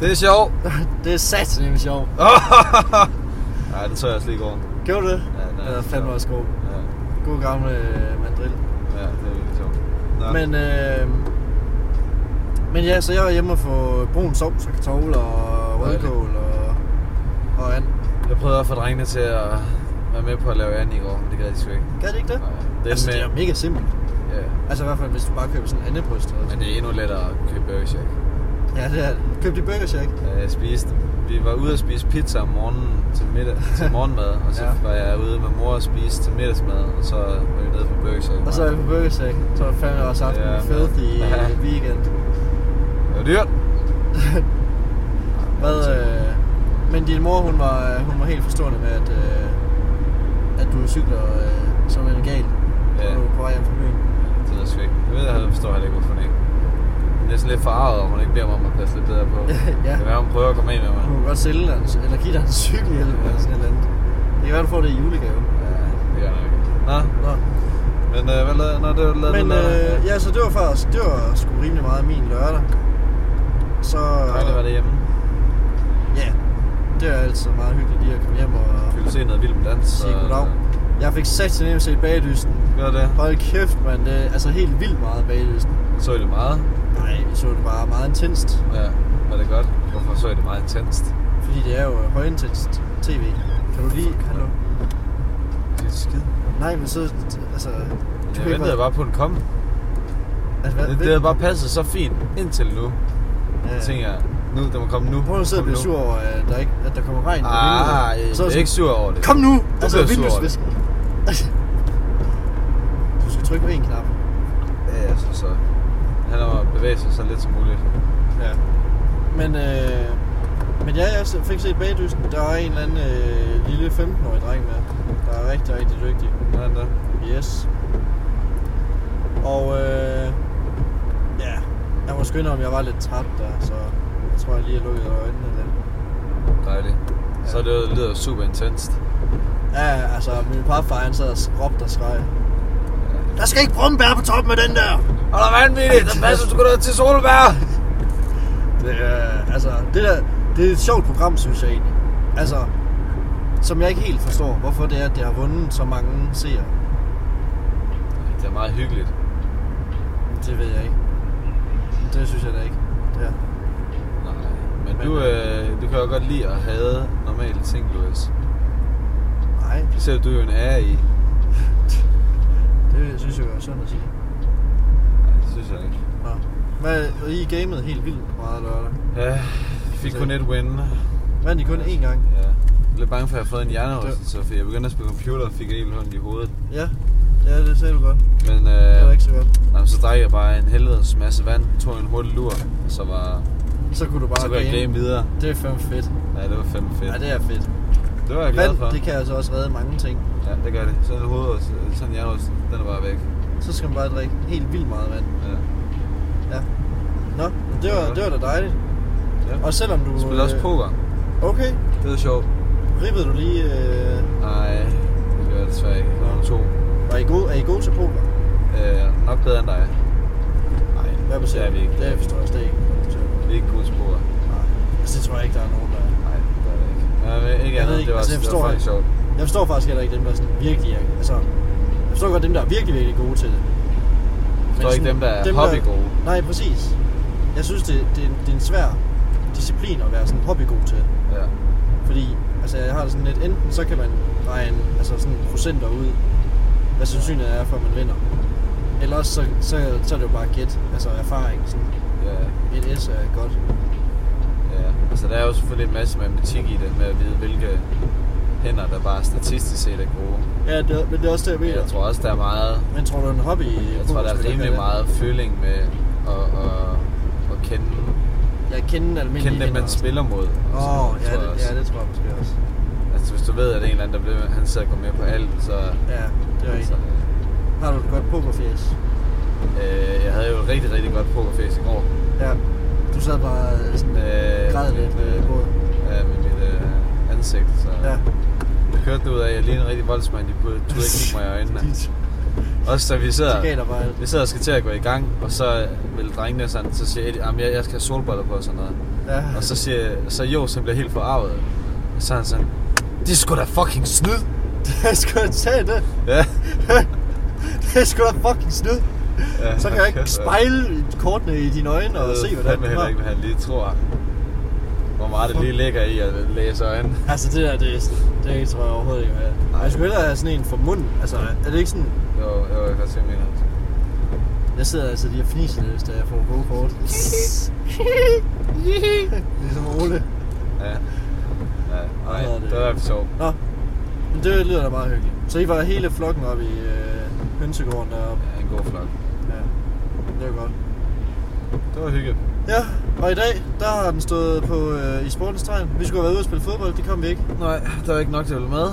S2: Det er sjovt!
S1: det er satan sjovt.
S2: Nej, det tror jeg også lige går.
S1: Gjorde du det?
S2: Ja,
S1: det er fandme også god.
S2: Ja,
S1: God gamle øh, mandrill.
S2: ja, det er virkelig sjovt. Nå.
S1: Men, øh, men ja, så jeg var hjemme og få brun sovs og kartofler og rødkål og, og and.
S2: Jeg prøvede at få drengene til at være med på at lave and i går, men det gad de sgu ikke.
S1: Kan det ikke det?
S2: Nej, det er
S1: altså,
S2: med,
S1: det er mega simpelt.
S2: ja,
S1: Altså i hvert fald, hvis du bare køber sådan en andebryst.
S2: men det er endnu lettere at købe Burger Shack.
S1: Ja, det er det. Køb de Burger Shack.
S2: Ja, Jeg spiste, vi var ude at spise pizza om morgenen til, middag, til morgenmad, og så
S1: Ja.
S2: var jeg ude med mor og spise til middagsmad, og så var vi nede på Burger Shack.
S1: Og så er vi på Burger Shack. Så er det fandme også haft
S2: Ja,
S1: filthy
S2: ja.
S1: ja. weekend.
S2: Det var dyrt.
S1: Hvad, øh, men din mor, hun var, hun var helt forstående med, at, øh, at du cykler øh, som en gal,
S2: Ja.
S1: når du er på vej hjem fra byen.
S2: Det er sgu ikke. Jeg ved, jeg forstår heller ikke, hvorfor hun ikke. Hun er sådan lidt forarvet, om hun ikke beder mig om at passe lidt bedre på.
S1: ja.
S2: Det kan være, hun prøver at komme ind med mig.
S1: Hun kan godt sælge dig, eller give dig en cykelhjelm eller sådan et eller andet. Det kan være, du får det i julegave.
S2: Ja, det gør jeg ikke. Nå,
S1: Nå.
S2: men øh, hvad lavede, nå, det var lavet
S1: Men øh, ja, så det var faktisk, det var sgu rimelig meget min lørdag. Så,
S2: Dejligt var det hjemme.
S1: ja, det er altid meget hyggeligt lige at komme hjem og
S2: ville se noget vild med dans.
S1: sige goddag. Jeg fik sat til nemt set bagdysten.
S2: Gør det.
S1: Hold kæft, mand. Det er altså helt vildt meget bagdysten.
S2: Så I det meget?
S1: Nej, vi så det bare meget intenst.
S2: Ja, var det godt? Hvorfor så I det meget intenst?
S1: Fordi det er jo højintenst tv. Kan du lige... Hallo?
S2: Det er skid.
S1: Nej, men så... Altså... du
S2: Jeg
S1: kan
S2: ventede bare på, at den kom.
S1: Altså, hvad,
S2: Det, det havde bare passet så fint indtil nu.
S1: Ja.
S2: Så tænker jeg, nu, det må komme nu.
S1: Prøv at sidde og blive sur over, at der, ikke, at der kommer regn
S2: Ah, jeg
S1: Så
S2: er
S1: sådan,
S2: ikke sur over det.
S1: Kom nu!
S2: Du
S1: Altså, vinduesvisken. Du skal trykke på en knap.
S2: Ja, jeg synes så. Han har at bevæge sig så lidt som muligt.
S1: Ja. Men, øh, men ja, jeg fik set bagdysten. Der var en eller anden øh, lille 15-årig dreng med. Der er rigtig, rigtig dygtig.
S2: Hvad er det der?
S1: Yes. Og øh, ja, jeg må skynde om, jeg var lidt træt der, så jeg tror, jeg lige har lukket øjnene lidt.
S2: Dejligt. Så det lyder super intenst.
S1: Ja, altså min papfar han sad og råbte og skreg. Der skal ikke brumbær på toppen af den der!
S2: Og der er vanvittigt! Der passer sgu da til solbær!
S1: Det er, altså, det der, det er et sjovt program, synes jeg egentlig. Altså, som jeg ikke helt forstår, hvorfor det er, at det har vundet så mange seere.
S2: Det er meget hyggeligt.
S1: Det ved jeg ikke. Det synes jeg da ikke. Det er.
S2: Men du, øh, du kan jo godt lide at have normale ting, Louis.
S1: Nej,
S2: Det ser du jo en ære i.
S1: det synes jeg er synd at sige.
S2: Nej, det synes jeg ikke.
S1: Nå. Hvad, og I gamede helt vildt meget lørdag.
S2: Ja, vi fik kun et win.
S1: Vandt I kun én gang?
S2: Ja. Jeg blev bange for, at jeg har fået en hjernerystelse, fordi jeg begyndte at spille computer og fik helt hånd i hovedet.
S1: Ja. Ja, det sagde du godt.
S2: Men
S1: Det var
S2: øh,
S1: ikke så godt.
S2: nej, så drak jeg bare en helvedes masse vand, tog en hurtig lur, og så var
S1: Så kunne du bare
S2: så kunne jeg game videre.
S1: Det er fandme fedt.
S2: Ja, det var fandme fedt.
S1: Ja, det er fedt.
S2: det var jeg glad
S1: Vand,
S2: for.
S1: det kan altså også redde mange ting.
S2: Ja, det gør det. Sådan en hoved, sådan en hjernerystelse, den er bare væk.
S1: Så skal man bare drikke helt vildt meget vand.
S2: Ja.
S1: Ja. Nå, det var, det var da dejligt.
S2: ja.
S1: Og selvom du...
S2: Spiller også
S1: øh,
S2: poker.
S1: Okay.
S2: Det er sjovt.
S1: Ribbede du lige... Øh,
S2: Nej, det gør jeg desværre ikke. Nummer to.
S1: var I gode, er I gode til poker?
S2: Øh, nok bedre end dig. Nej,
S1: Hvad
S2: det er vi ikke.
S1: Det forstår jeg slet ikke.
S2: Vi er ikke gode til poker.
S1: Nej. Altså, det tror jeg ikke, der er nogen, der er.
S2: Nej, det er det ikke. Ja, men ikke
S1: Jeg ved
S2: andet,
S1: ikke,
S2: det var,
S1: altså, jeg
S2: det var
S1: forstår
S2: faktisk sjovt.
S1: Jeg forstår faktisk heller ikke dem, der sådan virkelig er... Altså, jeg forstår godt dem, der er virkelig, virkelig gode til det.
S2: Jeg forstår ikke dem, der er
S1: dem,
S2: hobbygode.
S1: Nej, præcis. Jeg synes, det, det, det er en svær disciplin at være sådan hobbygod til.
S2: Ja.
S1: Fordi, altså jeg har det sådan lidt, enten så kan man regne altså sådan procenter ud, hvad sandsynligheden er for, at man vinder. Eller også, så, så, så er det jo bare gæt. Altså erfaring. Sådan.
S2: Ja,
S1: Et S er godt.
S2: ja. Altså, der er jo selvfølgelig en masse matematik i det, med at vide, hvilke hænder, der bare statistisk set er gode.
S1: Ja, det, men det er også det, jeg
S2: Men
S1: mener.
S2: jeg tror også, der er meget...
S1: Men tror du, en hobby
S2: Jeg tror, der er rimelig meget føling med at, at, at kende,
S1: Jeg kender almindelige
S2: kende dem, man
S1: også.
S2: spiller mod.
S1: Åh, oh, ja, det, ja, det tror jeg måske også.
S2: Altså, hvis du ved, at en eller anden, der blev, han sidder og går med på alt, så...
S1: Ja, det er
S2: så
S1: rigtigt. Har du et godt pokerfjes?
S2: Øh, jeg havde jo et rigtig, rigtig godt pokerface i går.
S1: Ja. Du sad bare sådan,
S2: Øh,
S1: græd lidt ved bordet.
S2: Ja, med mit øh, ansigt. Så
S1: Ja.
S2: jeg kørte ud af, at jeg lignede en rigtig voldsmand. De turde ikke kigge mig i øjnene. Også så vi sidder,
S1: bare
S2: vi sidder og skal til at gå i gang, og så vil drengene sådan, så siger Eddie, "Jamen, jeg, jeg skal have solbriller på og sådan noget.
S1: Ja.
S2: Og så siger så Jo, som bliver helt forarvet. Og så er han sådan, det er sgu da fucking snyd.
S1: Det er sgu da tage det.
S2: Ja.
S1: Det er sgu da fucking snyd.
S2: Ja
S1: Så kan jeg ikke spejle kortene i dine øjne og se, hvad der
S2: heller ikke, hvad han lige tror. Hvor meget det lige ligger i at læse øjne.
S1: Altså det der, det, det tror jeg overhovedet ikke. er. Jeg skulle hellere have sådan en for munden. Altså, er det ikke sådan...
S2: Jo, jo, jeg kan se, jeg mener.
S1: Jeg sidder altså lige og fniser lidt, da jeg får gode kort. ligesom Ole.
S2: Ja. Ja, nej,
S1: det?
S2: det var fald sjovt.
S1: Nå, men det lyder da meget hyggeligt. Så I var hele flokken op i øh, hønsegården deroppe.
S2: Ja, en god flok.
S1: Ja, det var godt.
S2: Det var hyggeligt.
S1: Ja, og i dag, der har den stået på øh, i sportens tegn. Vi skulle have været ude og spille fodbold, det kom vi ikke.
S2: Nej, der var ikke nok til at ville med.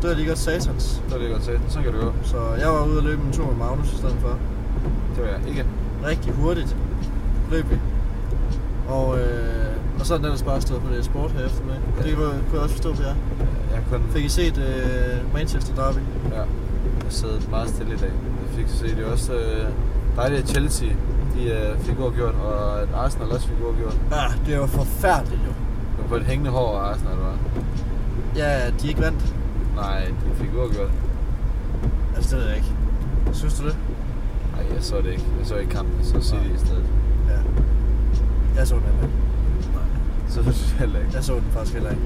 S1: Det var lige godt satans.
S2: Det var det godt set. Så kan du gå.
S1: Så jeg var ude og løbe en tur med Magnus i stedet for.
S2: Det var jeg ikke.
S1: Rigtig hurtigt løb vi. Og, øh, og så er den ellers bare stået på det sport her eftermiddag. Det kunne, kunne jeg også forstå på jer.
S2: Jeg kun...
S1: Fik I set øh, Manchester Derby?
S2: Ja. Jeg sad meget stille i dag. Jeg fik set det også øh, dejligt, at Chelsea de, øh, fik uafgjort, og at Arsenal også fik uafgjort.
S1: Ah, det var forfærdeligt jo.
S2: Det var på et hængende hår af Arsenal, var.
S1: Ja, de ikke vandt.
S2: Nej, de fik uafgjort.
S1: Altså, det ved jeg ikke. Synes du det?
S2: Nej, jeg så det ikke. Jeg så ikke kampen, jeg så City i stedet.
S1: Ja. Jeg så den heller ikke.
S2: Nej, så synes jeg heller ikke.
S1: Jeg så den faktisk heller ikke.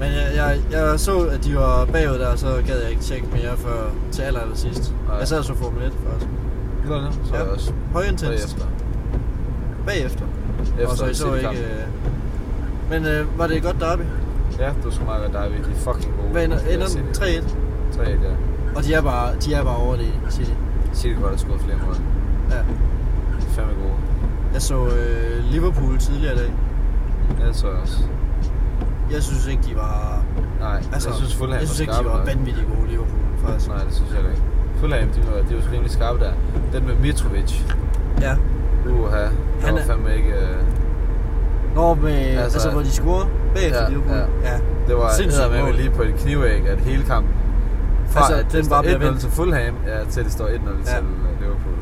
S1: Men jeg, jeg, jeg så, at de var bagud der, og så gad jeg ikke tjekke mere før til aller, aller sidst.
S2: Nej.
S1: Jeg sad og så Formel 1 faktisk.
S2: Gjorde det? Så
S1: Ja.
S2: jeg også.
S1: Højintens.
S2: Bagefter.
S1: Bagefter.
S2: Efter
S1: og så I så ikke... Øh... Men øh, var det et godt derby?
S2: Ja, du skulle meget godt derby. De er fucking gode.
S1: Hvad ender,
S2: Jeg
S1: ender den?
S2: det.
S1: 3-1?
S2: 3-1, ja.
S1: Og de er bare, de er bare over det City.
S2: City godt have scoret flere mål.
S1: Ja.
S2: De er fandme gode.
S1: Jeg så øh, Liverpool tidligere i dag.
S2: Ja, det så jeg også.
S1: Jeg synes ikke, de var...
S2: Nej,
S1: Altså,
S2: jeg synes Fulham
S1: jeg synes
S2: var
S1: ikke, de var
S2: nok.
S1: vanvittigt gode, Liverpool, faktisk.
S2: Nej, det synes jeg ikke. Fulham, de var, de var rimelig skarpe der. Den med Mitrovic.
S1: Ja.
S2: Uha, han
S1: Han
S2: var
S1: er-
S2: fandme ikke... Øh,
S1: Når med, altså,
S2: Altså,
S1: hvor de scorer bagefter
S2: ja,
S1: Liverpool.
S2: ja.
S1: ja.
S2: det var
S1: Sindssygt
S2: med lige på et knivæg, at hele kampen... Fra
S1: Altså,
S2: at
S1: den
S2: det
S1: bare
S2: står
S1: bliver
S2: 1-0
S1: vendt.
S2: til Fulham, ja, til det står 1-0
S1: Ja.
S2: til øh, Liverpool.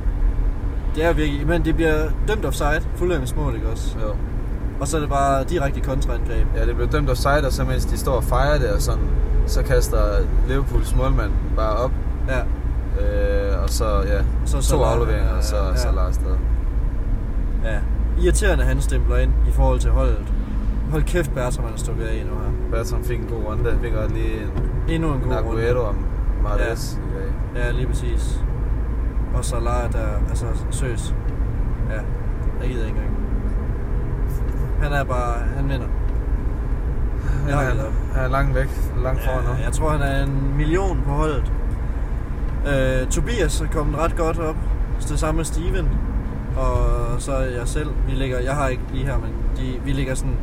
S1: Det er virkelig, men det bliver dømt offside, Fulhams mål, ikke også?
S2: Jo.
S1: Og så er det bare direkte kontraangreb.
S2: Ja, det blev dømt offside, og så mens de står og fejrer det, og sådan, så kaster Liverpools målmand bare op,
S1: Ja.
S2: øh, og så, ja,
S1: Så
S2: så to afleveringer,
S1: ja,
S2: og så,
S1: ja.
S2: så Salah afsted.
S1: ja. Irriterende, han stempler ind i forhold til holdet. Hold kæft, Bertram er stukket af nu her.
S2: Bertram fik en god runde, fik godt lige en,
S1: Endnu en
S2: en
S1: god runde.
S2: Aguero om Mahrez i dag.
S1: Ja, lige præcis. Og Salah der, altså søs. Ja, jeg gider ikke engang. Han er bare, han vinder.
S2: Han,
S1: op.
S2: han er langt væk, langt foran nu.
S1: Ja, jeg tror, han er en million på holdet. Øh, Tobias er kommet ret godt op. Så det samme med Steven. Og så er jeg selv. Vi ligger, jeg har ikke lige her, men de, vi ligger sådan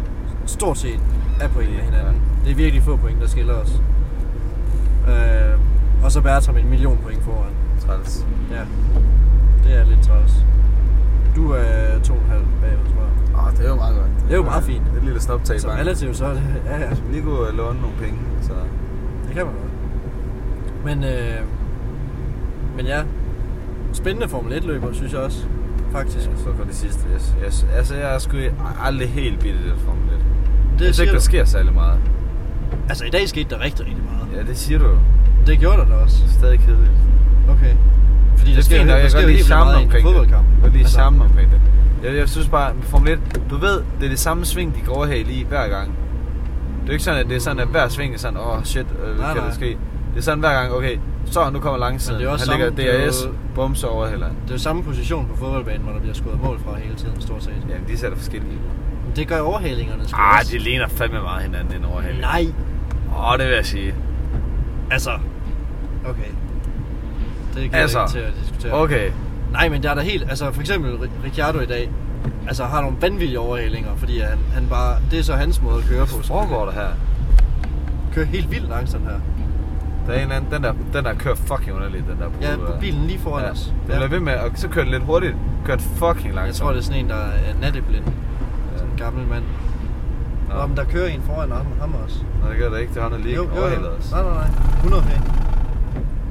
S1: stort set af point med hinanden. Det er virkelig få point, der skiller os. Øh, og så Bertram en million point foran.
S2: Træls.
S1: Ja, det er lidt træls. Du er to og en halv bagud, tror jeg.
S2: Det er jo meget godt.
S1: Det er jo meget fint.
S2: Et lille snoptag
S1: Så
S2: banken.
S1: relativt så er det, ja, ja,
S2: Vi lige kunne låne nogle penge, så...
S1: det kan man godt. Men, øh, men ja, spændende Formel 1 løber, synes jeg også, faktisk.
S2: Så for det sidste. Jeg, jeg, altså, jeg er sgu aldrig helt bidt i det Formel 1.
S1: Det
S2: Jeg synes ikke, der
S1: du.
S2: sker særlig meget.
S1: Altså i dag skete der rigtig, rigtig meget.
S2: Ja, det siger du jo.
S1: Det gjorde der da også.
S2: Det er stadig kedeligt.
S1: Okay. Fordi
S2: Det
S1: der
S2: er
S1: sker,
S2: fint,
S1: der
S2: jeg
S1: sker jo helt meget i en
S2: det.
S1: fodboldkamp.
S2: Jeg kan godt lide
S1: Altså,
S2: charmen omkring det. Jeg, jeg synes bare, med Formel 1, du ved, det er det samme sving, de går her lige hver gang. Det er ikke sådan, at det er sådan, at hver sving er sådan, åh oh, shit, øh,
S1: Nej,
S2: kan
S1: nej.
S2: det ske? Det er sådan hver gang, okay, så nu kommer langsiden.
S1: Det er også
S2: han
S1: samme-
S2: ligger
S1: det er
S2: DRS,
S1: jo-
S2: bum, så overhælder han.
S1: Det er jo samme position på fodboldbanen, hvor der bliver skudt mål fra hele tiden, stort set.
S2: Jamen, de sætter forskellige.
S1: Men det gør overhalingerne sgu
S2: Ah,
S1: også.
S2: de ligner fandme meget hinanden en overhældning.
S1: Nej,
S2: Åh, det vil jeg sige.
S1: altså... Okay. Det kan
S2: Altså,
S1: ikke til at diskutere.
S2: Okay.
S1: Nej, men der er der helt... Altså, for eksempel Ri- Ricciardo i dag, altså har nogle vanvittige overhalinger, fordi han, han bare... Det er så hans måde at køre på.
S2: Hvad foregår der her?
S1: Kører helt vildt langsomt her.
S2: Der er en eller anden, den der, den der kører fucking underligt, den der brud.
S1: Ja, på bilen lige foran
S2: ja.
S1: os.
S2: Den
S1: Ja.
S2: ved med, og så kører den lidt hurtigt. Kører den fucking langsomt.
S1: Jeg tror, det er sådan en, der er natteblind. Sådan en gammel mand.
S2: Nå.
S1: Nå, men der kører en foran ham, ham også.
S2: Nå, det gør det ikke. Det har han lige
S1: Jo, jo, jo.
S2: os.
S1: Nej, nej, nej. 100 p. Kan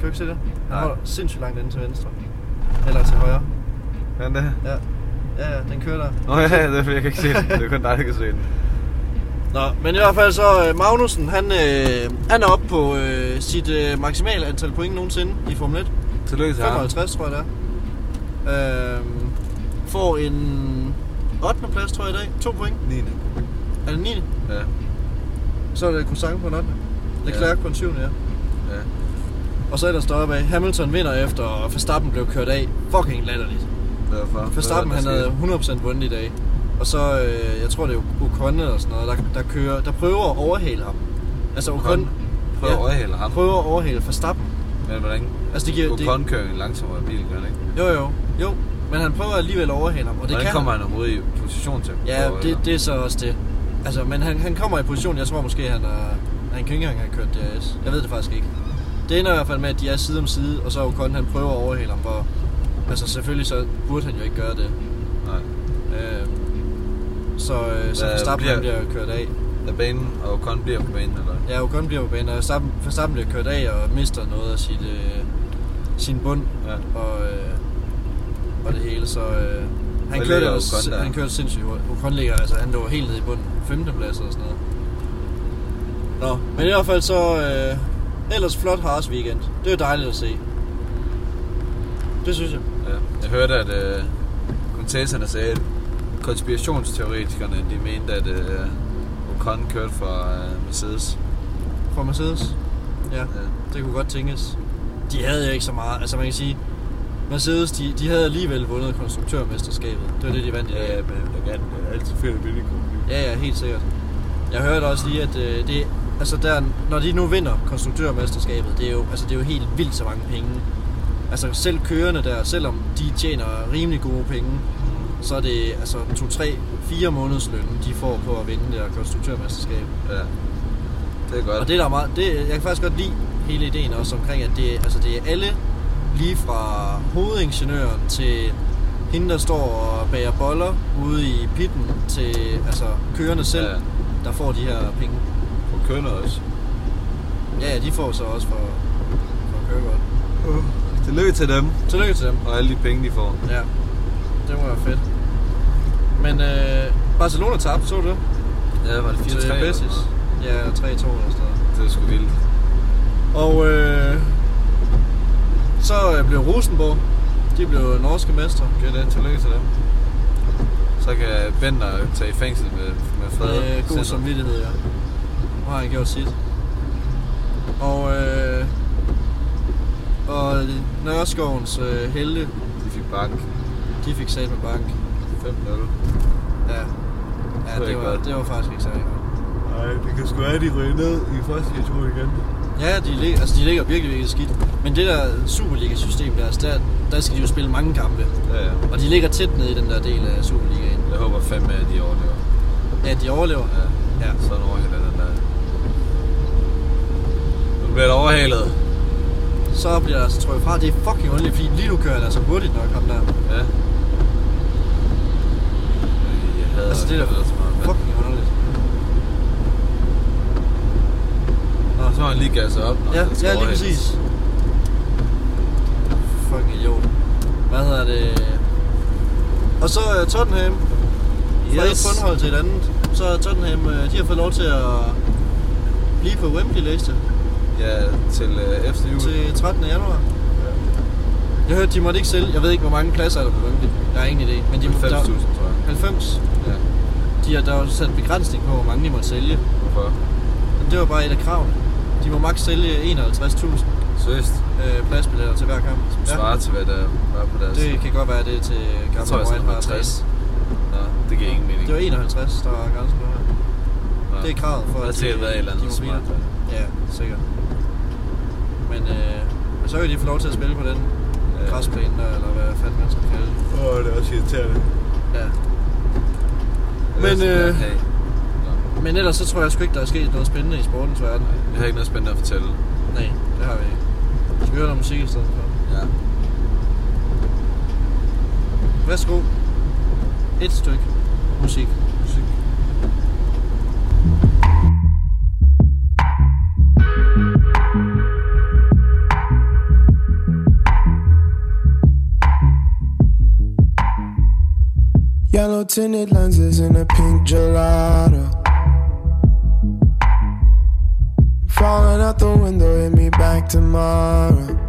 S1: du ikke se det? Han
S2: Nej.
S1: holder sindssygt langt inde til venstre. Eller til højre.
S2: Kan han det?
S1: Ja. Ja, ja, den kører der.
S2: Nå ja, det er, fordi jeg kan ikke se den. Det er kun dig, der kan se den.
S1: Nå, men i hvert fald så øh, Magnussen, han, øh, han er oppe på øh, sit øh, maksimale antal point nogensinde i Formel 1.
S2: Tillykke til ham.
S1: 55, tror jeg det er. Øh, får en 8. plads, tror jeg i dag. 2 point.
S2: 9.
S1: Er det 9.
S2: Ja.
S1: Så er det Cousin på en 8. Leclerc
S2: Ja.
S1: på en 7. Ja.
S2: Ja.
S1: Og så er der støj bag. Hamilton vinder efter, og Verstappen blev kørt af. Fucking latterligt.
S2: Derfor.
S1: Verstappen, han havde 100% vundet i dag. Og så, øh, jeg tror det er Ocon eller sådan noget, der, der, kører, der prøver at overhale ham. Altså Ocon,
S2: Ocon prøver at overhale ham.
S1: prøver at overhale Verstappen.
S2: Men hvordan?
S1: Altså det giver, det,
S2: Ocon kører en langsommere bil, gør han ikke?
S1: jo jo, jo. Men han prøver alligevel at overhale ham, og det
S2: Hvordan
S1: kan
S2: kommer han overhovedet i position til?
S1: Ja, det, det er så også det. Altså, men han, han kommer i position, jeg tror måske, han er... Han kan ikke engang have kørt DRS. Jeg ved det faktisk ikke. Det ender i hvert fald med, at de er side om side, og så Ocon, han prøver at overhale ham, hvor... Altså, selvfølgelig så burde han jo ikke gøre det.
S2: Nej.
S1: Øh, så, øh, så Verstappen
S2: bliver-
S1: bliver... kørt af.
S2: Er banen, og Ocon bliver på banen, eller?
S1: Ja, Ocon bliver på banen, og Verstappen, Verstappen bliver kørt af og mister noget af sit, øh, sin bund
S2: Ja.
S1: og, øh, og det hele, så... Øh, han kørte,
S2: der?
S1: han kørte sindssygt hurtigt. Ocon ligger, altså han lå helt nede i bunden. 5. plads eller sådan noget. Nå, men i hvert fald så... Øh, ellers flot Haas weekend. Det er dejligt at se. Det synes jeg.
S2: Ja. Jeg hørte, at øh, kommentatorerne sagde, at konspirationsteoretikerne de mente, at øh, Ocon kørte fra øh, Mercedes.
S1: For Mercedes. Ja,
S2: Ja.
S1: det kunne godt tænkes. De havde jo ikke så meget. Altså man kan sige... Mercedes, de, de havde alligevel vundet konstruktørmesterskabet. Det var det, de vandt i dag.
S2: Ja, men det er altid fedt at vinde
S1: Ja, ja, helt sikkert. Jeg hørte også lige, at øh, det, altså der, når de nu vinder konstruktørmesterskabet, det er, jo, altså det er jo helt vildt så mange penge. Altså selv kørende der, selvom de tjener rimelig gode penge, så er det altså 2, 3, 4 måneders løn, de får på at vinde det her konstruktørmesterskab.
S2: Ja. Det er godt.
S1: Og det er der meget, det, jeg kan faktisk godt lide hele ideen også omkring, at det, altså det er alle, lige fra hovedingeniøren til hende, der står og bager boller ude i pitten, til altså kørende selv,
S2: Ja.
S1: der får de her penge.
S2: Kønner også.
S1: Ja, ja, de får så også for, for at køre godt.
S2: Uh, tillykke til dem,
S1: Tillykke til dem.
S2: og alle de penge, de får.
S1: Ja, det må være fedt. Men øh, Barcelona tabte, så du det?
S2: Ja, var det 4-3
S1: Til
S2: eller
S1: Betis. Ja, 3-2 eller sådan noget.
S2: Det er sgu vildt.
S1: Og øh, så øh, blev Rosenborg, de blev norske mestre.
S2: Gør det. Tillykke til dem. Så kan Bender tage i fængsel med, med fred.
S1: Med god samvittighed, ja. Har han gjort sit. Og, øh, og Nørreskovens øh, helte,
S2: De fik bank.
S1: de fik sat med bank.
S2: 5-0.
S1: Ja, ja
S2: Det er
S1: det, var,
S2: godt.
S1: det var faktisk ikke særlig godt.
S2: Nej, det kan sgu være, at de ryger ned i første division igen.
S1: Ja, de, lig, altså, de ligger virkelig, virkelig skidt. Men det der Superliga-system der, altså, der, der skal de jo spille mange kampe.
S2: Ja, ja.
S1: Og de ligger tæt nede i den der del af Superligaen.
S2: Jeg håber fandme, at de overlever.
S1: Ja, de overlever.
S2: Ja.
S1: Ja.
S2: Sådan bliver det overhalet.
S1: Så bliver der altså trykket fra. Det er fucking underligt, fordi lige nu kører han altså hurtigt nok, ham der.
S2: Ja. Jeg
S1: Altså, det er da
S2: så meget.
S1: fucking underligt. Nå,
S2: Så har han lige gasset op. når
S1: Ja,
S2: den skal
S1: ja lige
S2: overhales.
S1: præcis. Fucking idiot. Hvad hedder det? Og så uh, Tottenham. Fra
S2: Yes.
S1: et bundhold til et andet. Så Tottenham, uh, de har fået lov til at blive på Wembley læste
S2: Ja, til øh, efter jul.
S1: til 13. januar. Jeg hørte, de måtte ikke sælge. Jeg ved ikke, hvor mange pladser er der på Wembley. Jeg har ingen idé. Men de,
S2: 90.000,
S1: der,
S2: tror jeg.
S1: 90.
S2: Ja.
S1: De har, der var sat begrænsning på, hvor mange de måtte sælge.
S2: Hvorfor?
S1: Men det var bare et af kravene. De må maks sælge 51.000
S2: Seriøst.
S1: øh, pladsbilletter til hver kamp.
S2: Som svarer til, hvad der var på deres...
S1: Det kan godt være, det er til
S2: jeg
S1: gamle
S2: tror, jeg
S1: White
S2: sådan
S1: Hart
S2: 60. Nå, det giver ingen mening.
S1: Det var 51, der var grænsen på her.
S2: Nå.
S1: Det er kravet for,
S2: Der har sikkert
S1: de-
S2: været et eller andet
S1: de
S2: smart.
S1: Ja, sikkert. Men, øh, men så kan de få lov til at spille på den
S2: Ja.
S1: græsplæne der, eller hvad fanden man skal kalde det.
S2: Åh, oh, det er også irriterende.
S1: Ja.
S2: Men,
S1: Men, øh.
S2: Nå,
S1: Men ellers så tror jeg sgu ikke, der er sket noget spændende i sportens verden.
S2: jeg har ikke noget spændende at fortælle.
S1: Nej, det har vi ikke. Skal vi høre noget musik i stedet for?
S2: Ja.
S1: Værsgo. Et stykke musik.
S2: Musik.
S5: Yellow tinted lenses and a pink gelato. Falling out the window, hit me back tomorrow.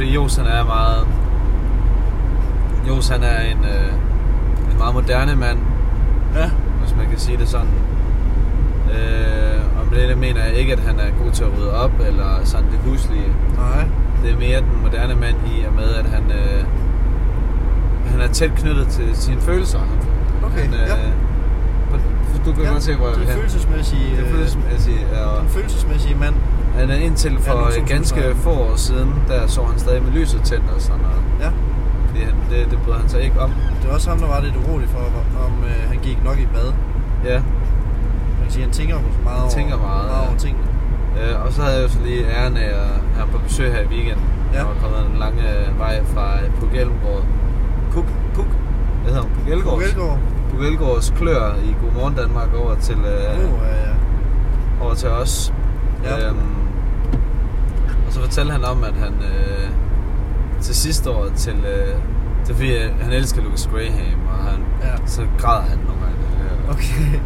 S2: Fordi Jos han er meget... Jos han er en, øh, en meget moderne mand,
S1: Ja.
S2: hvis man kan sige det sådan. Øh, og med det der mener jeg ikke, at han er god til at rydde op, eller sådan det huslige.
S1: Nej.
S2: Det er mere den moderne mand i og med, at han, øh, han er tæt knyttet til sine følelser.
S1: Okay,
S2: Han,
S1: ja.
S2: øh, for- du kan godt se, hvor jeg
S1: det
S2: vil
S1: er
S2: hen.
S1: følelsesmæssige,
S2: Det er
S1: øh,
S2: og
S1: en følelsesmæssig mand.
S2: Han er indtil for ja,
S1: 2000
S2: ganske få år siden, der så han stadig med lyset tændt og sådan noget.
S1: Ja.
S2: Fordi han, det, det bryder han sig ikke om.
S1: Det var også ham, der var lidt urolig for, om øh, han gik nok i bad.
S2: Ja,
S1: Man kan sige, han tænker meget
S2: Han
S1: over,
S2: tænker meget,
S1: meget
S2: ja.
S1: over tingene.
S2: øh, og så havde jeg jo så lige æren af at have på besøg her i weekenden.
S1: Ja.
S2: Jeg var kommet en lang øh, vej fra øh, Puk Elmgård. Puk, Puk, hvad hedder hun? Puk Elgårds?
S1: Puk Elgård.
S2: Puk Elgårds klør i Godmorgen Danmark over til, øh,
S1: Uh, ja, ja.
S2: over til os.
S1: Ja.
S2: Øhm, og så fortalte han om, at han øh, til sidste år til... Øh, det er fordi, øh, han elsker Lucas Graham, og han,
S1: Ja.
S2: så græder han nogle gange. Øh,
S1: Okay.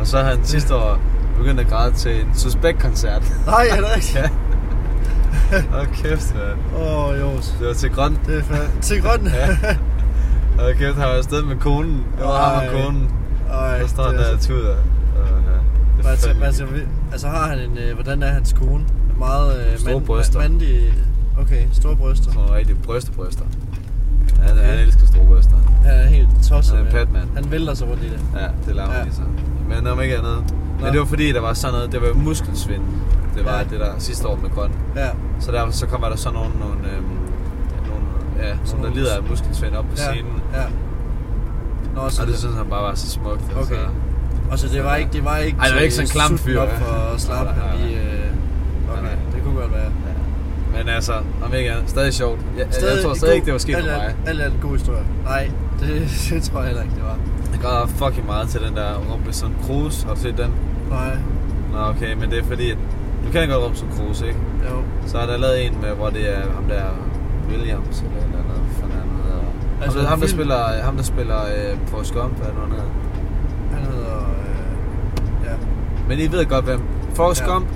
S2: Og så har han sidste år begyndt at græde til en Suspekt-koncert.
S1: Nej, er det rigtigt?
S2: ja. Åh kæft, mand.
S1: Åh, oh, Jos.
S2: Det var til grøn.
S1: Det er fandme. Til grøn.
S2: Ja. Og kæft, han var afsted med konen. Det var ham og konen.
S1: Ej,
S2: Der står han
S1: er
S2: der og
S1: så-
S2: tuder. Og, ja, det er
S1: Altså, altså, altså har han en, øh, hvordan er hans kone? Meget øh,
S2: Store
S1: mand,
S2: bryster.
S1: mandig, okay, store bryster.
S2: Sådan nogle rigtig brystebryster. Han, han elsker store bryster.
S1: Han er helt tosset.
S2: Han er Batman.
S1: Han vælter sig rundt i det.
S2: Ja, det laver
S1: Ja.
S2: han i sig. Men om ikke andet.
S1: Nå.
S2: Men det var fordi, der var sådan noget, det var muskelsvind. Det var
S1: Ja.
S2: det der sidste år med grøn.
S1: Ja,
S2: Så derfor så kom der sådan nogle, nogle, øhm, nogle ja, sådan der lider af muskelsvind op på
S1: ja,
S2: scenen.
S1: ja. Nå, så
S2: Og det
S1: det,
S2: synes han bare var så smukt. og
S1: Okay.
S2: Så,
S1: og så det var ikke, det var ikke
S2: Ej, det var ikke sådan en klam fyr,
S1: op
S2: ja.
S1: for at slappe
S2: Nej, nej,
S1: ham i... Øh, okay,
S2: Nej, nej.
S1: det kunne godt være.
S2: ja. Men altså, om ikke andet, stadig sjovt. Jeg, stadig, jeg tror stadig ikke, det var sket for mig.
S1: Alt er en god historie. Nej, det, det tror jeg heller ikke, det var.
S2: Jeg græder fucking meget til den der Robinson Crusoe. Har du set den?
S1: Nej,
S2: Nå, okay, men det er fordi, at du kan godt Robinson Crusoe, ikke?
S1: jo.
S2: Så er der lavet en med, hvor det er ham der Williams eller et eller andet, fanden han hedder.
S1: Altså,
S2: ham, der, ham, der spiller, ham, der spiller øh, på Gump, hvad er det, nu, han hedder?
S1: Øh, ja.
S2: Men I ved godt, hvem. Forrest
S1: ja.
S2: Gump.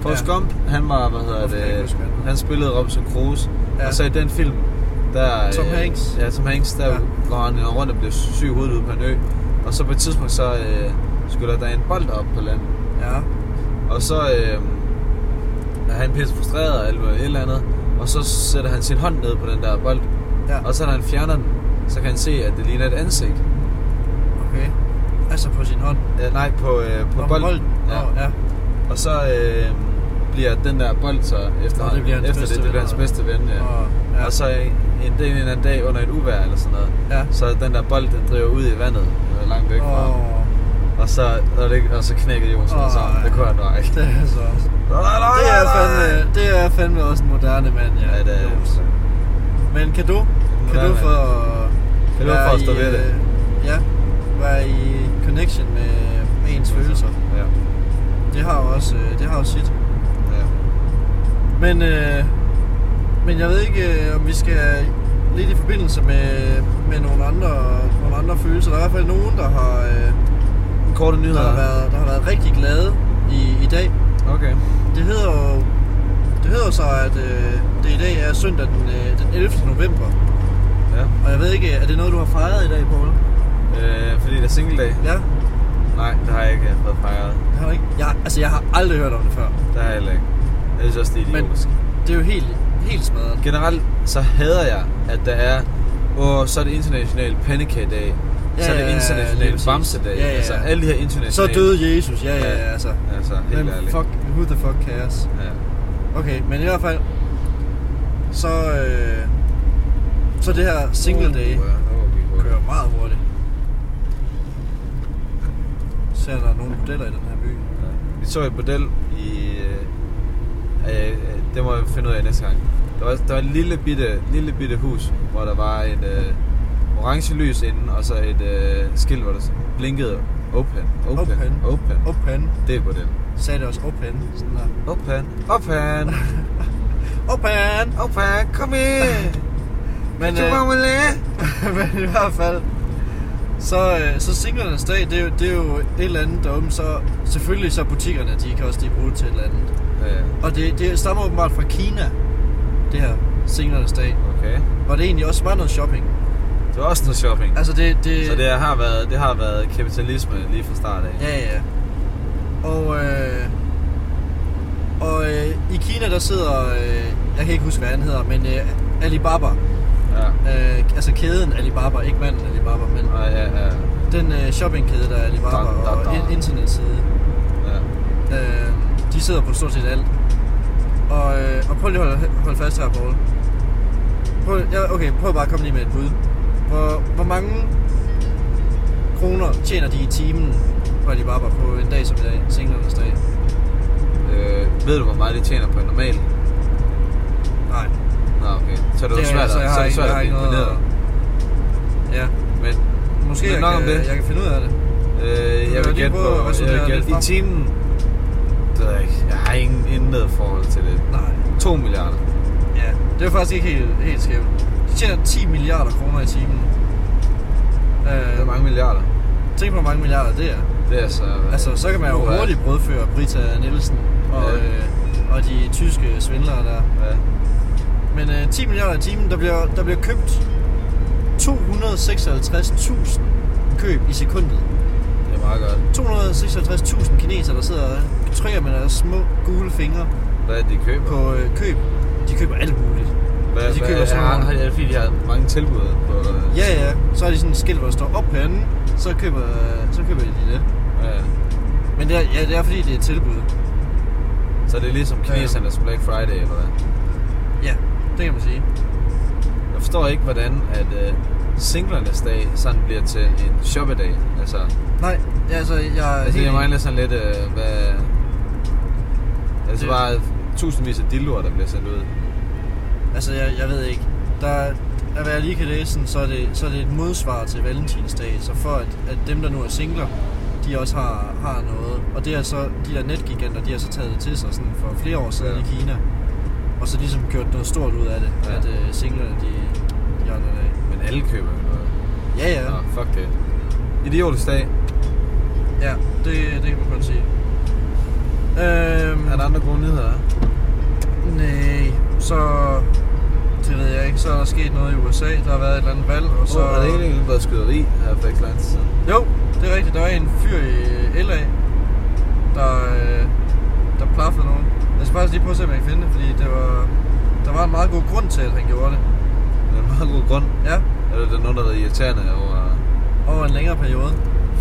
S2: Forrest
S1: Ja.
S2: Gump, han var, hvad hedder det,
S1: han
S2: spillede Robinson Crusoe.
S1: Ja.
S2: Og så i den film, der...
S1: Tom
S2: øh,
S1: Hanks.
S2: Ja, Tom Hanks, der
S1: Ja.
S2: går han rundt og bliver syg hovedet ude på en ø. Og så på et tidspunkt, så øh, skulle der en bold op på land.
S1: Ja.
S2: Og så øh, er han pisse frustreret eller et eller andet. Og så sætter han sin hånd ned på den der bold.
S1: Ja.
S2: Og så når han fjerner den, så kan han se, at det ligner et ansigt.
S1: Okay. Altså på sin hånd.
S2: Ja, nej, på, øh, på
S1: Nå,
S2: bolden.
S1: bolden.
S2: Ja.
S1: Nå, ja.
S2: Og så øh, bliver den der bold så efter,
S1: Nå, det bliver
S2: efter det, det bliver hans
S1: og-
S2: bedste ven. Ja.
S1: og- ja.
S2: Og så en, dag, en eller anden dag under et uvejr eller sådan noget,
S1: Ja.
S2: så den der bold, den driver ud i vandet øh, langt væk fra ham. Og så, og, det, og så knækkede Jonas
S1: Åh,
S2: oh, sammen. Det kunne han bare ikke.
S1: det er så også.
S2: Nej, nej, nej,
S1: Det er fandme, det er fandme også en moderne mand, ja.
S2: Ja, det er
S1: Jos. Men kan du, kan du for
S2: Kan du for at stå
S1: i,
S2: ved det?
S1: øh, Ja, være i connection med, med ens følelser.
S2: Ja.
S1: Det har jo også, øh, det har jo sit. Men, øh, men jeg ved ikke, øh, om vi skal lidt i forbindelse med, med nogle, andre, nogle andre følelser. Der er i hvert fald nogen, der har, øh,
S2: Korte
S1: der
S2: nyheder.
S1: har, været, der har været rigtig glade i, i dag.
S2: Okay.
S1: Det hedder jo det hedder så, at øh, det i dag er søndag den, øh, den 11. november.
S2: Ja.
S1: Og jeg ved ikke, er det noget, du har fejret i dag, Paul?
S2: Øh, fordi det er single day.
S1: Ja,
S2: Nej, det har jeg ikke fået fejret.
S1: det har du ikke. Jeg, altså, jeg har aldrig hørt om det før.
S2: Det har jeg heller ikke. Jeg synes også, det er
S1: Men
S2: idiotisk.
S1: det er jo helt, helt smadret.
S2: Generelt så hader jeg, at der er, og så er det international pandekage-dag,
S1: Ja,
S2: så er
S1: ja,
S2: det
S1: ja,
S2: international
S1: præcis.
S2: bamsedag.
S1: Ja, ja, ja.
S2: Altså alle de her
S1: Så
S2: internationale...
S1: døde Jesus, ja, ja, ja,
S2: Ja.
S1: altså.
S2: Altså, helt
S1: Men
S2: ærligt.
S1: fuck, who the fuck cares?
S2: Ja.
S1: Okay, men i hvert fald, så, øh, så det her single day
S2: ja, er vi hurtigt.
S1: kører meget hurtigt. Ser der nogle modeller i den her by?
S2: Ja. Vi så et model i... Øh, det må jeg finde ud af næste gang. Der var, der var et lille bitte, lille bitte hus, hvor der var et øh, orange lys inde, og så et øh, skilt, hvor der blinkede open. Open.
S1: Open.
S2: Open.
S1: Open.
S2: Det er et model.
S1: Sagde det også open. Sådan der.
S2: Open. Open.
S1: Open!
S2: Open. Kom ind.
S1: Men, øh, men i hvert fald, så, øh, så singlernes dag, det er, jo, det er jo et eller andet derom, så selvfølgelig så butikkerne, de kan også lige bruge til et eller andet.
S2: Ja,
S1: Og det, det stammer åbenbart fra Kina, det her singlernes dag.
S2: okay.
S1: Hvor det egentlig også var noget shopping.
S2: Det var også noget shopping.
S1: Altså det... det
S2: Så det har været, det har været kapitalisme lige fra start af.
S1: Ja, ja. Og, øh, og øh, i Kina, der sidder, øh, jeg kan ikke huske, hvad han hedder, men øh, Alibaba.
S2: Ja.
S1: Øh, altså kæden Alibaba, ikke manden Alibaba, men
S2: Og, ja, ja.
S1: Den øh, shoppingkæde, der er Alibaba
S2: Dun, dun,
S1: og
S2: dun.
S1: in- internetside.
S2: Ja.
S1: Øh, de sidder på stort set alt. Og, øh, og prøv lige at holde, holde fast her, Paul. Prøv, ja, okay, prøv bare at komme lige med et bud. Hvor, hvor mange kroner tjener de i timen på Alibaba på en dag som i dag, singlernes dag?
S2: Øh, ved du, hvor meget de tjener på en normal?
S1: Nej.
S2: Nå, okay. Så er det, jo
S1: er-
S2: svært,
S1: så jeg
S2: at, så er det svært at blive imponeret.
S1: Ja,
S2: Men
S1: måske
S2: Men
S1: jeg
S2: nok
S1: kan,
S2: om det.
S1: jeg kan finde ud af det.
S2: øh, jeg vil gætte på, jeg vil gætte, i timen, det ved jeg ikke. Har ingen intet forhold til det.
S1: Nej.
S2: 2 milliarder.
S1: Ja, det er faktisk ikke helt, helt skævt. De tjener 10 milliarder kroner i timen.
S2: Det er
S1: Øh,
S2: mange milliarder.
S1: tænk på, hvor mange milliarder det er.
S2: Det er altså...
S1: Altså, så kan man jo
S2: Uha.
S1: hurtigt brødføre Brita Nielsen og,
S2: Ja.
S1: øh, og de tyske svindlere der.
S2: Ja.
S1: Men øh, 10 milliarder i timen, der bliver, der bliver købt 256.000 køb i sekundet.
S2: Det er meget godt.
S1: 256.000 kinesere, der sidder trykker med deres små gule fingre
S2: Hvad er det, de køber?
S1: på øh, køb. De køber alt muligt.
S2: Hvad,
S1: de køber sådan nogle-
S2: har, er det fordi, de har mange tilbud på... øh,
S1: Ja, ja. Så er de sådan et skilt, hvor der står op herinde, så køber, så køber de det.
S2: ja.
S1: Men det er, ja, det er fordi, det er et tilbud.
S2: Så det er ligesom kinesernes Black Friday, eller hvad?
S1: Ja, det kan man sige.
S2: Jeg forstår ikke, hvordan at uh, singlernes dag sådan bliver til en shoppedag. Altså,
S1: Nej, ja, altså, jeg er
S2: altså
S1: helt
S2: jeg mangler sådan lidt, uh, hvad... Altså
S1: Det-
S2: bare tusindvis af dildoer, der bliver sendt ud.
S1: Altså, jeg, jeg ved ikke. Der, af hvad jeg lige kan læse, sådan, så er, det, så er det et modsvar til Valentinsdag. Så for at, at dem, der nu er singler, de også har, har noget. Og det er så, de der netgiganter, de har så taget det til sig sådan for flere år siden
S2: Ja.
S1: i Kina. Og så ligesom gjort noget stort ud af det,
S2: Ja.
S1: at uh, singlerne, de, de andre dage.
S2: Men alle køber noget.
S1: Ja, ja.
S2: Nå, fuck det. Idiotisk dag.
S1: Ja, det, det kan man godt sige. Øhm,
S2: Er der andre gode nyheder?
S1: Nej, så... Det ved jeg ikke. Så er der sket noget i USA. Der har været et eller andet valg, og så...
S2: Så... er det ikke egentlig været skyderi tid siden?
S1: Jo, det er rigtigt. Der var en fyr i LA, der, øh, der plaffede nogen. Jeg skal faktisk lige prøve at se, om jeg kan finde det, fordi det var, der var en meget god grund til, at han gjorde det.
S2: Det er en meget god grund.
S1: Ja,
S2: Eller det er nogen, der været irriterende over...
S1: over en længere periode.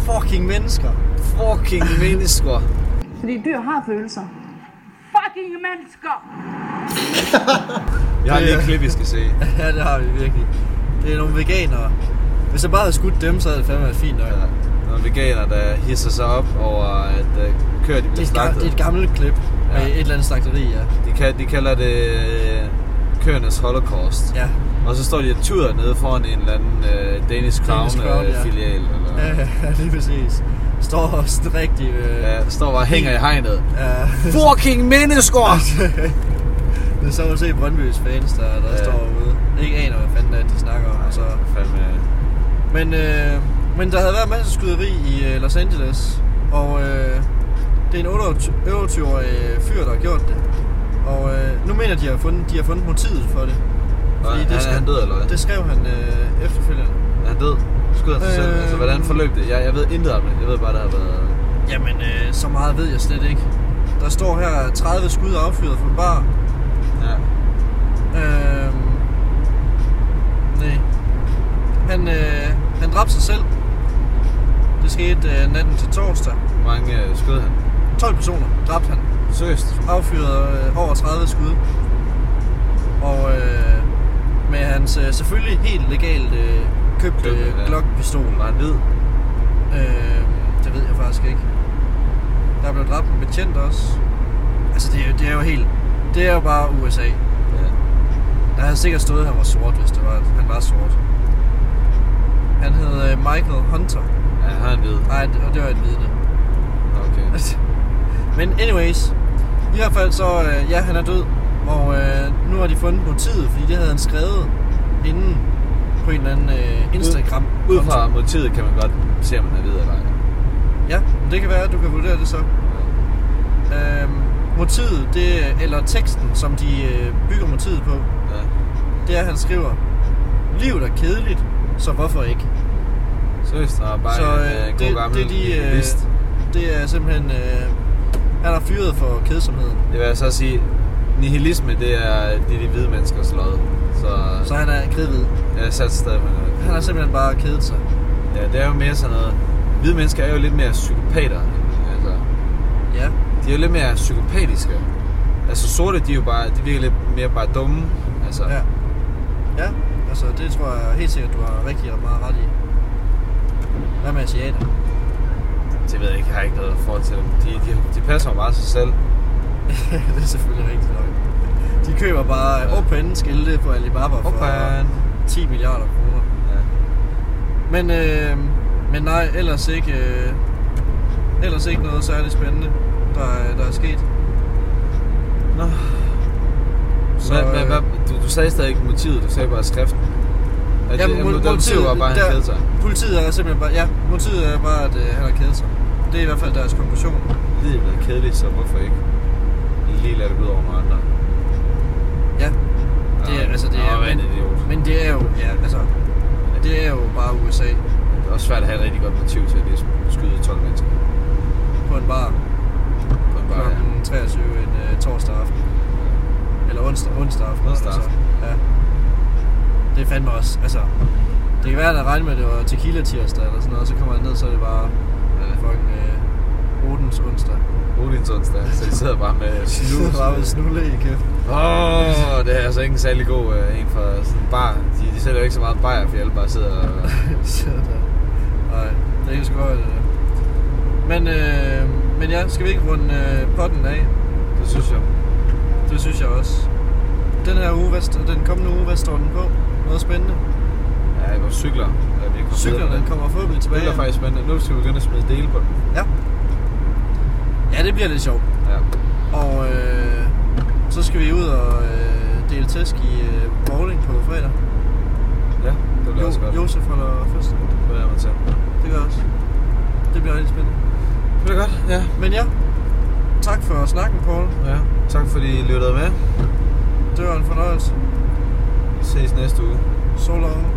S1: Fucking mennesker.
S2: Fucking mennesker.
S6: Fordi dyr har følelser. Fucking mennesker!
S2: Jeg har
S1: Det
S2: lige
S1: er-
S2: et klip, I skal se.
S1: ja, det har vi virkelig. Det er nogle veganere. Hvis jeg bare havde skudt dem, så havde det fandme været fint nok.
S2: Ja. Nogle veganer, der hisser sig op over, at uh, køer de
S1: Det,
S2: bliver
S1: er et, ga-
S2: slagtet.
S1: det er et gammelt klip
S2: Ja.
S1: med et eller andet slagteri, ja.
S2: De, kan, de kalder det øh, køernes holocaust.
S1: Ja,
S2: Og så står de og tuder nede foran en eller anden uh, Danish Crown,
S1: Danish Crown,
S2: uh,
S1: ja.
S2: filial. Eller,
S1: ja, ja lige præcis. Står også rigtig... Øh,
S2: ja, står bare og hænger i hegnet.
S1: ja.
S2: Fucking mennesker!
S1: det er så at se Brøndby's fans, der, der
S2: Ja.
S1: står ude. Ikke aner, hvad fanden det er, de snakker om. Og så.
S2: Fandme.
S1: Men, øh, men der havde været masser af skyderi i øh, Los Angeles. Og øh, det er en 28-årig fyr, der har gjort det. Og øh, nu mener de, har fundet, de har fundet motivet for det.
S2: Og han, er han død, eller hvad?
S1: Det skrev han øh, efterfølgende.
S2: Er han død? Han sig selv?
S1: Øh.
S2: Altså, hvordan forløb det? Jeg, jeg ved intet om det. Jeg ved bare, der har været...
S1: Jamen, øh, så meget ved jeg slet ikke. Der står her 30 skud affyret fra bar.
S2: Ja.
S1: Øhm, nej. Han, øh, han dræbte sig selv. Det skete øh, natten til torsdag.
S2: Hvor mange øh, skød han?
S1: 12 personer dræbte han.
S2: Seriøst?
S1: Affyret øh, over 30 skud. Og øh, med hans øh, selvfølgelig helt legalt øh, købte
S2: Købte, ja.
S1: øh, Glock-pistol.
S2: Var han hvid?
S1: Øh, det ved jeg faktisk ikke. Der blev dræbt en betjent også. Altså, det er, jo- det er jo helt... Det er jo bare USA.
S2: Ja.
S1: Der havde sikkert stået, at han var sort, hvis det var, at han var sort. Han hed øh, Michael Hunter.
S2: Ja, han er hvid.
S1: Nej, og det var et vidne.
S2: Okay.
S1: Men anyways, i hvert fald så, øh, ja, han er død. Og øh, nu har de fundet motivet, fordi det havde han skrevet inden på en eller anden øh, Instagram.
S2: Ud fra motivet kan man godt se, om han er hvid eller ej.
S1: Ja, det kan være, at du kan vurdere det så. Øhm, motivet, det, eller teksten, som de øh, bygger motivet på,
S2: Ja.
S1: det er, at han skriver, livet er kedeligt, så hvorfor ikke?
S2: Seriøst, og bare
S1: Så,
S2: en,
S1: øh,
S2: øh, en
S1: det-
S2: gammel
S1: det er de, øh,
S2: nihilist.
S1: Det er simpelthen, øh, han har fyret for kedsomheden.
S2: Det vil jeg så sige, nihilisme, det er, det er de hvide menneskers lod. Så,
S1: Så han er kridhvid.
S2: er sat sted med det.
S1: Han har simpelthen bare kedet sig.
S2: Ja, det er jo mere sådan noget... Hvide mennesker er jo lidt mere psykopater. Altså,
S1: Ja.
S2: de er jo lidt mere psykopatiske. Altså sorte, de er jo bare, de virker lidt mere bare dumme. Altså,
S1: Ja. Ja, altså det tror jeg helt sikkert, du har rigtig meget ret i. Hvad med asiater?
S2: det ved jeg ikke, jeg har ikke noget forhold til dem. De, de, de passer jo bare sig selv.
S1: det er selvfølgelig rigtigt nok. De køber bare open skilte på Alibaba for
S2: Open.
S1: 10 milliarder kroner.
S2: Ja.
S1: Men, øh, men nej, ellers ikke, øh, ellers ikke noget særligt spændende, der, er- der er sket.
S2: Nå.
S1: Så,
S2: Så, hvad, hvad,
S1: øh,
S2: hvad, du, du sagde stadig ikke motivet, du sagde bare skriften. At
S1: Jamen,
S2: det,
S1: mo-
S2: det, motivet var bare, at han kedede sig.
S1: Politiet er simpelthen bare, ja, motivet er bare, at øh, han har kedet sig. Det er i hvert fald deres konklusion.
S2: Livet er blevet kedeligt, så hvorfor ikke lige lade det ud over nogle andre?
S1: Ja, det er, altså det er, men, men det er jo, ja, altså, det er jo bare USA
S2: Det er også svært at have et rigtig godt motiv til at lige skyde 12 mennesker
S1: på en bar
S2: på en bar.
S1: kl. 23 en øh, torsdag aften. Eller onsdag, onsdag aften.
S2: Onsdag
S1: altså.
S2: aften.
S1: Ja. Det er fandme også, altså, det kan være, at jeg regner med, at det var tequila tirsdag eller sådan noget, så kommer jeg ned, så er det bare
S2: Ja.
S1: fucking øh, Odens onsdag.
S2: Odins onsdag, så de sidder bare med snus.
S1: bare med snulle i kæften.
S2: Åh, oh, det er altså ikke en særlig god uh, en fra sådan en bar. De, de sælger jo ikke så meget bajer, for alle bare sidder og...
S1: Sidder der. Nej, det kan sgu godt. Men, øh, men ja, skal vi ikke runde øh, potten af?
S2: Det synes jeg.
S1: Det synes jeg også. Den her uge, hvad, den kommende uge, hvad står den på? Noget spændende?
S2: Ja, vores cykler. Ja, vi er
S1: Cyklerne
S2: videre.
S1: kommer forhåbentlig tilbage.
S2: Det er faktisk spændende. Nu skal vi begynde at smide dele på den.
S1: Ja. Ja, det bliver lidt sjovt.
S2: Ja.
S1: Og øh, så skal vi ud og øh, dele tæsk i øh, bowling på fredag.
S2: Ja, det bliver også godt.
S1: Josef holder fødselsdag.
S2: Det bliver jeg mig til.
S1: Det gør jeg også. Det bliver rigtig spændende.
S2: Det bliver godt, ja.
S1: Men ja, tak for snakken, Paul.
S2: ja. Tak fordi I lyttede med.
S1: Det var en fornøjelse.
S2: Vi ses næste uge.
S1: So long.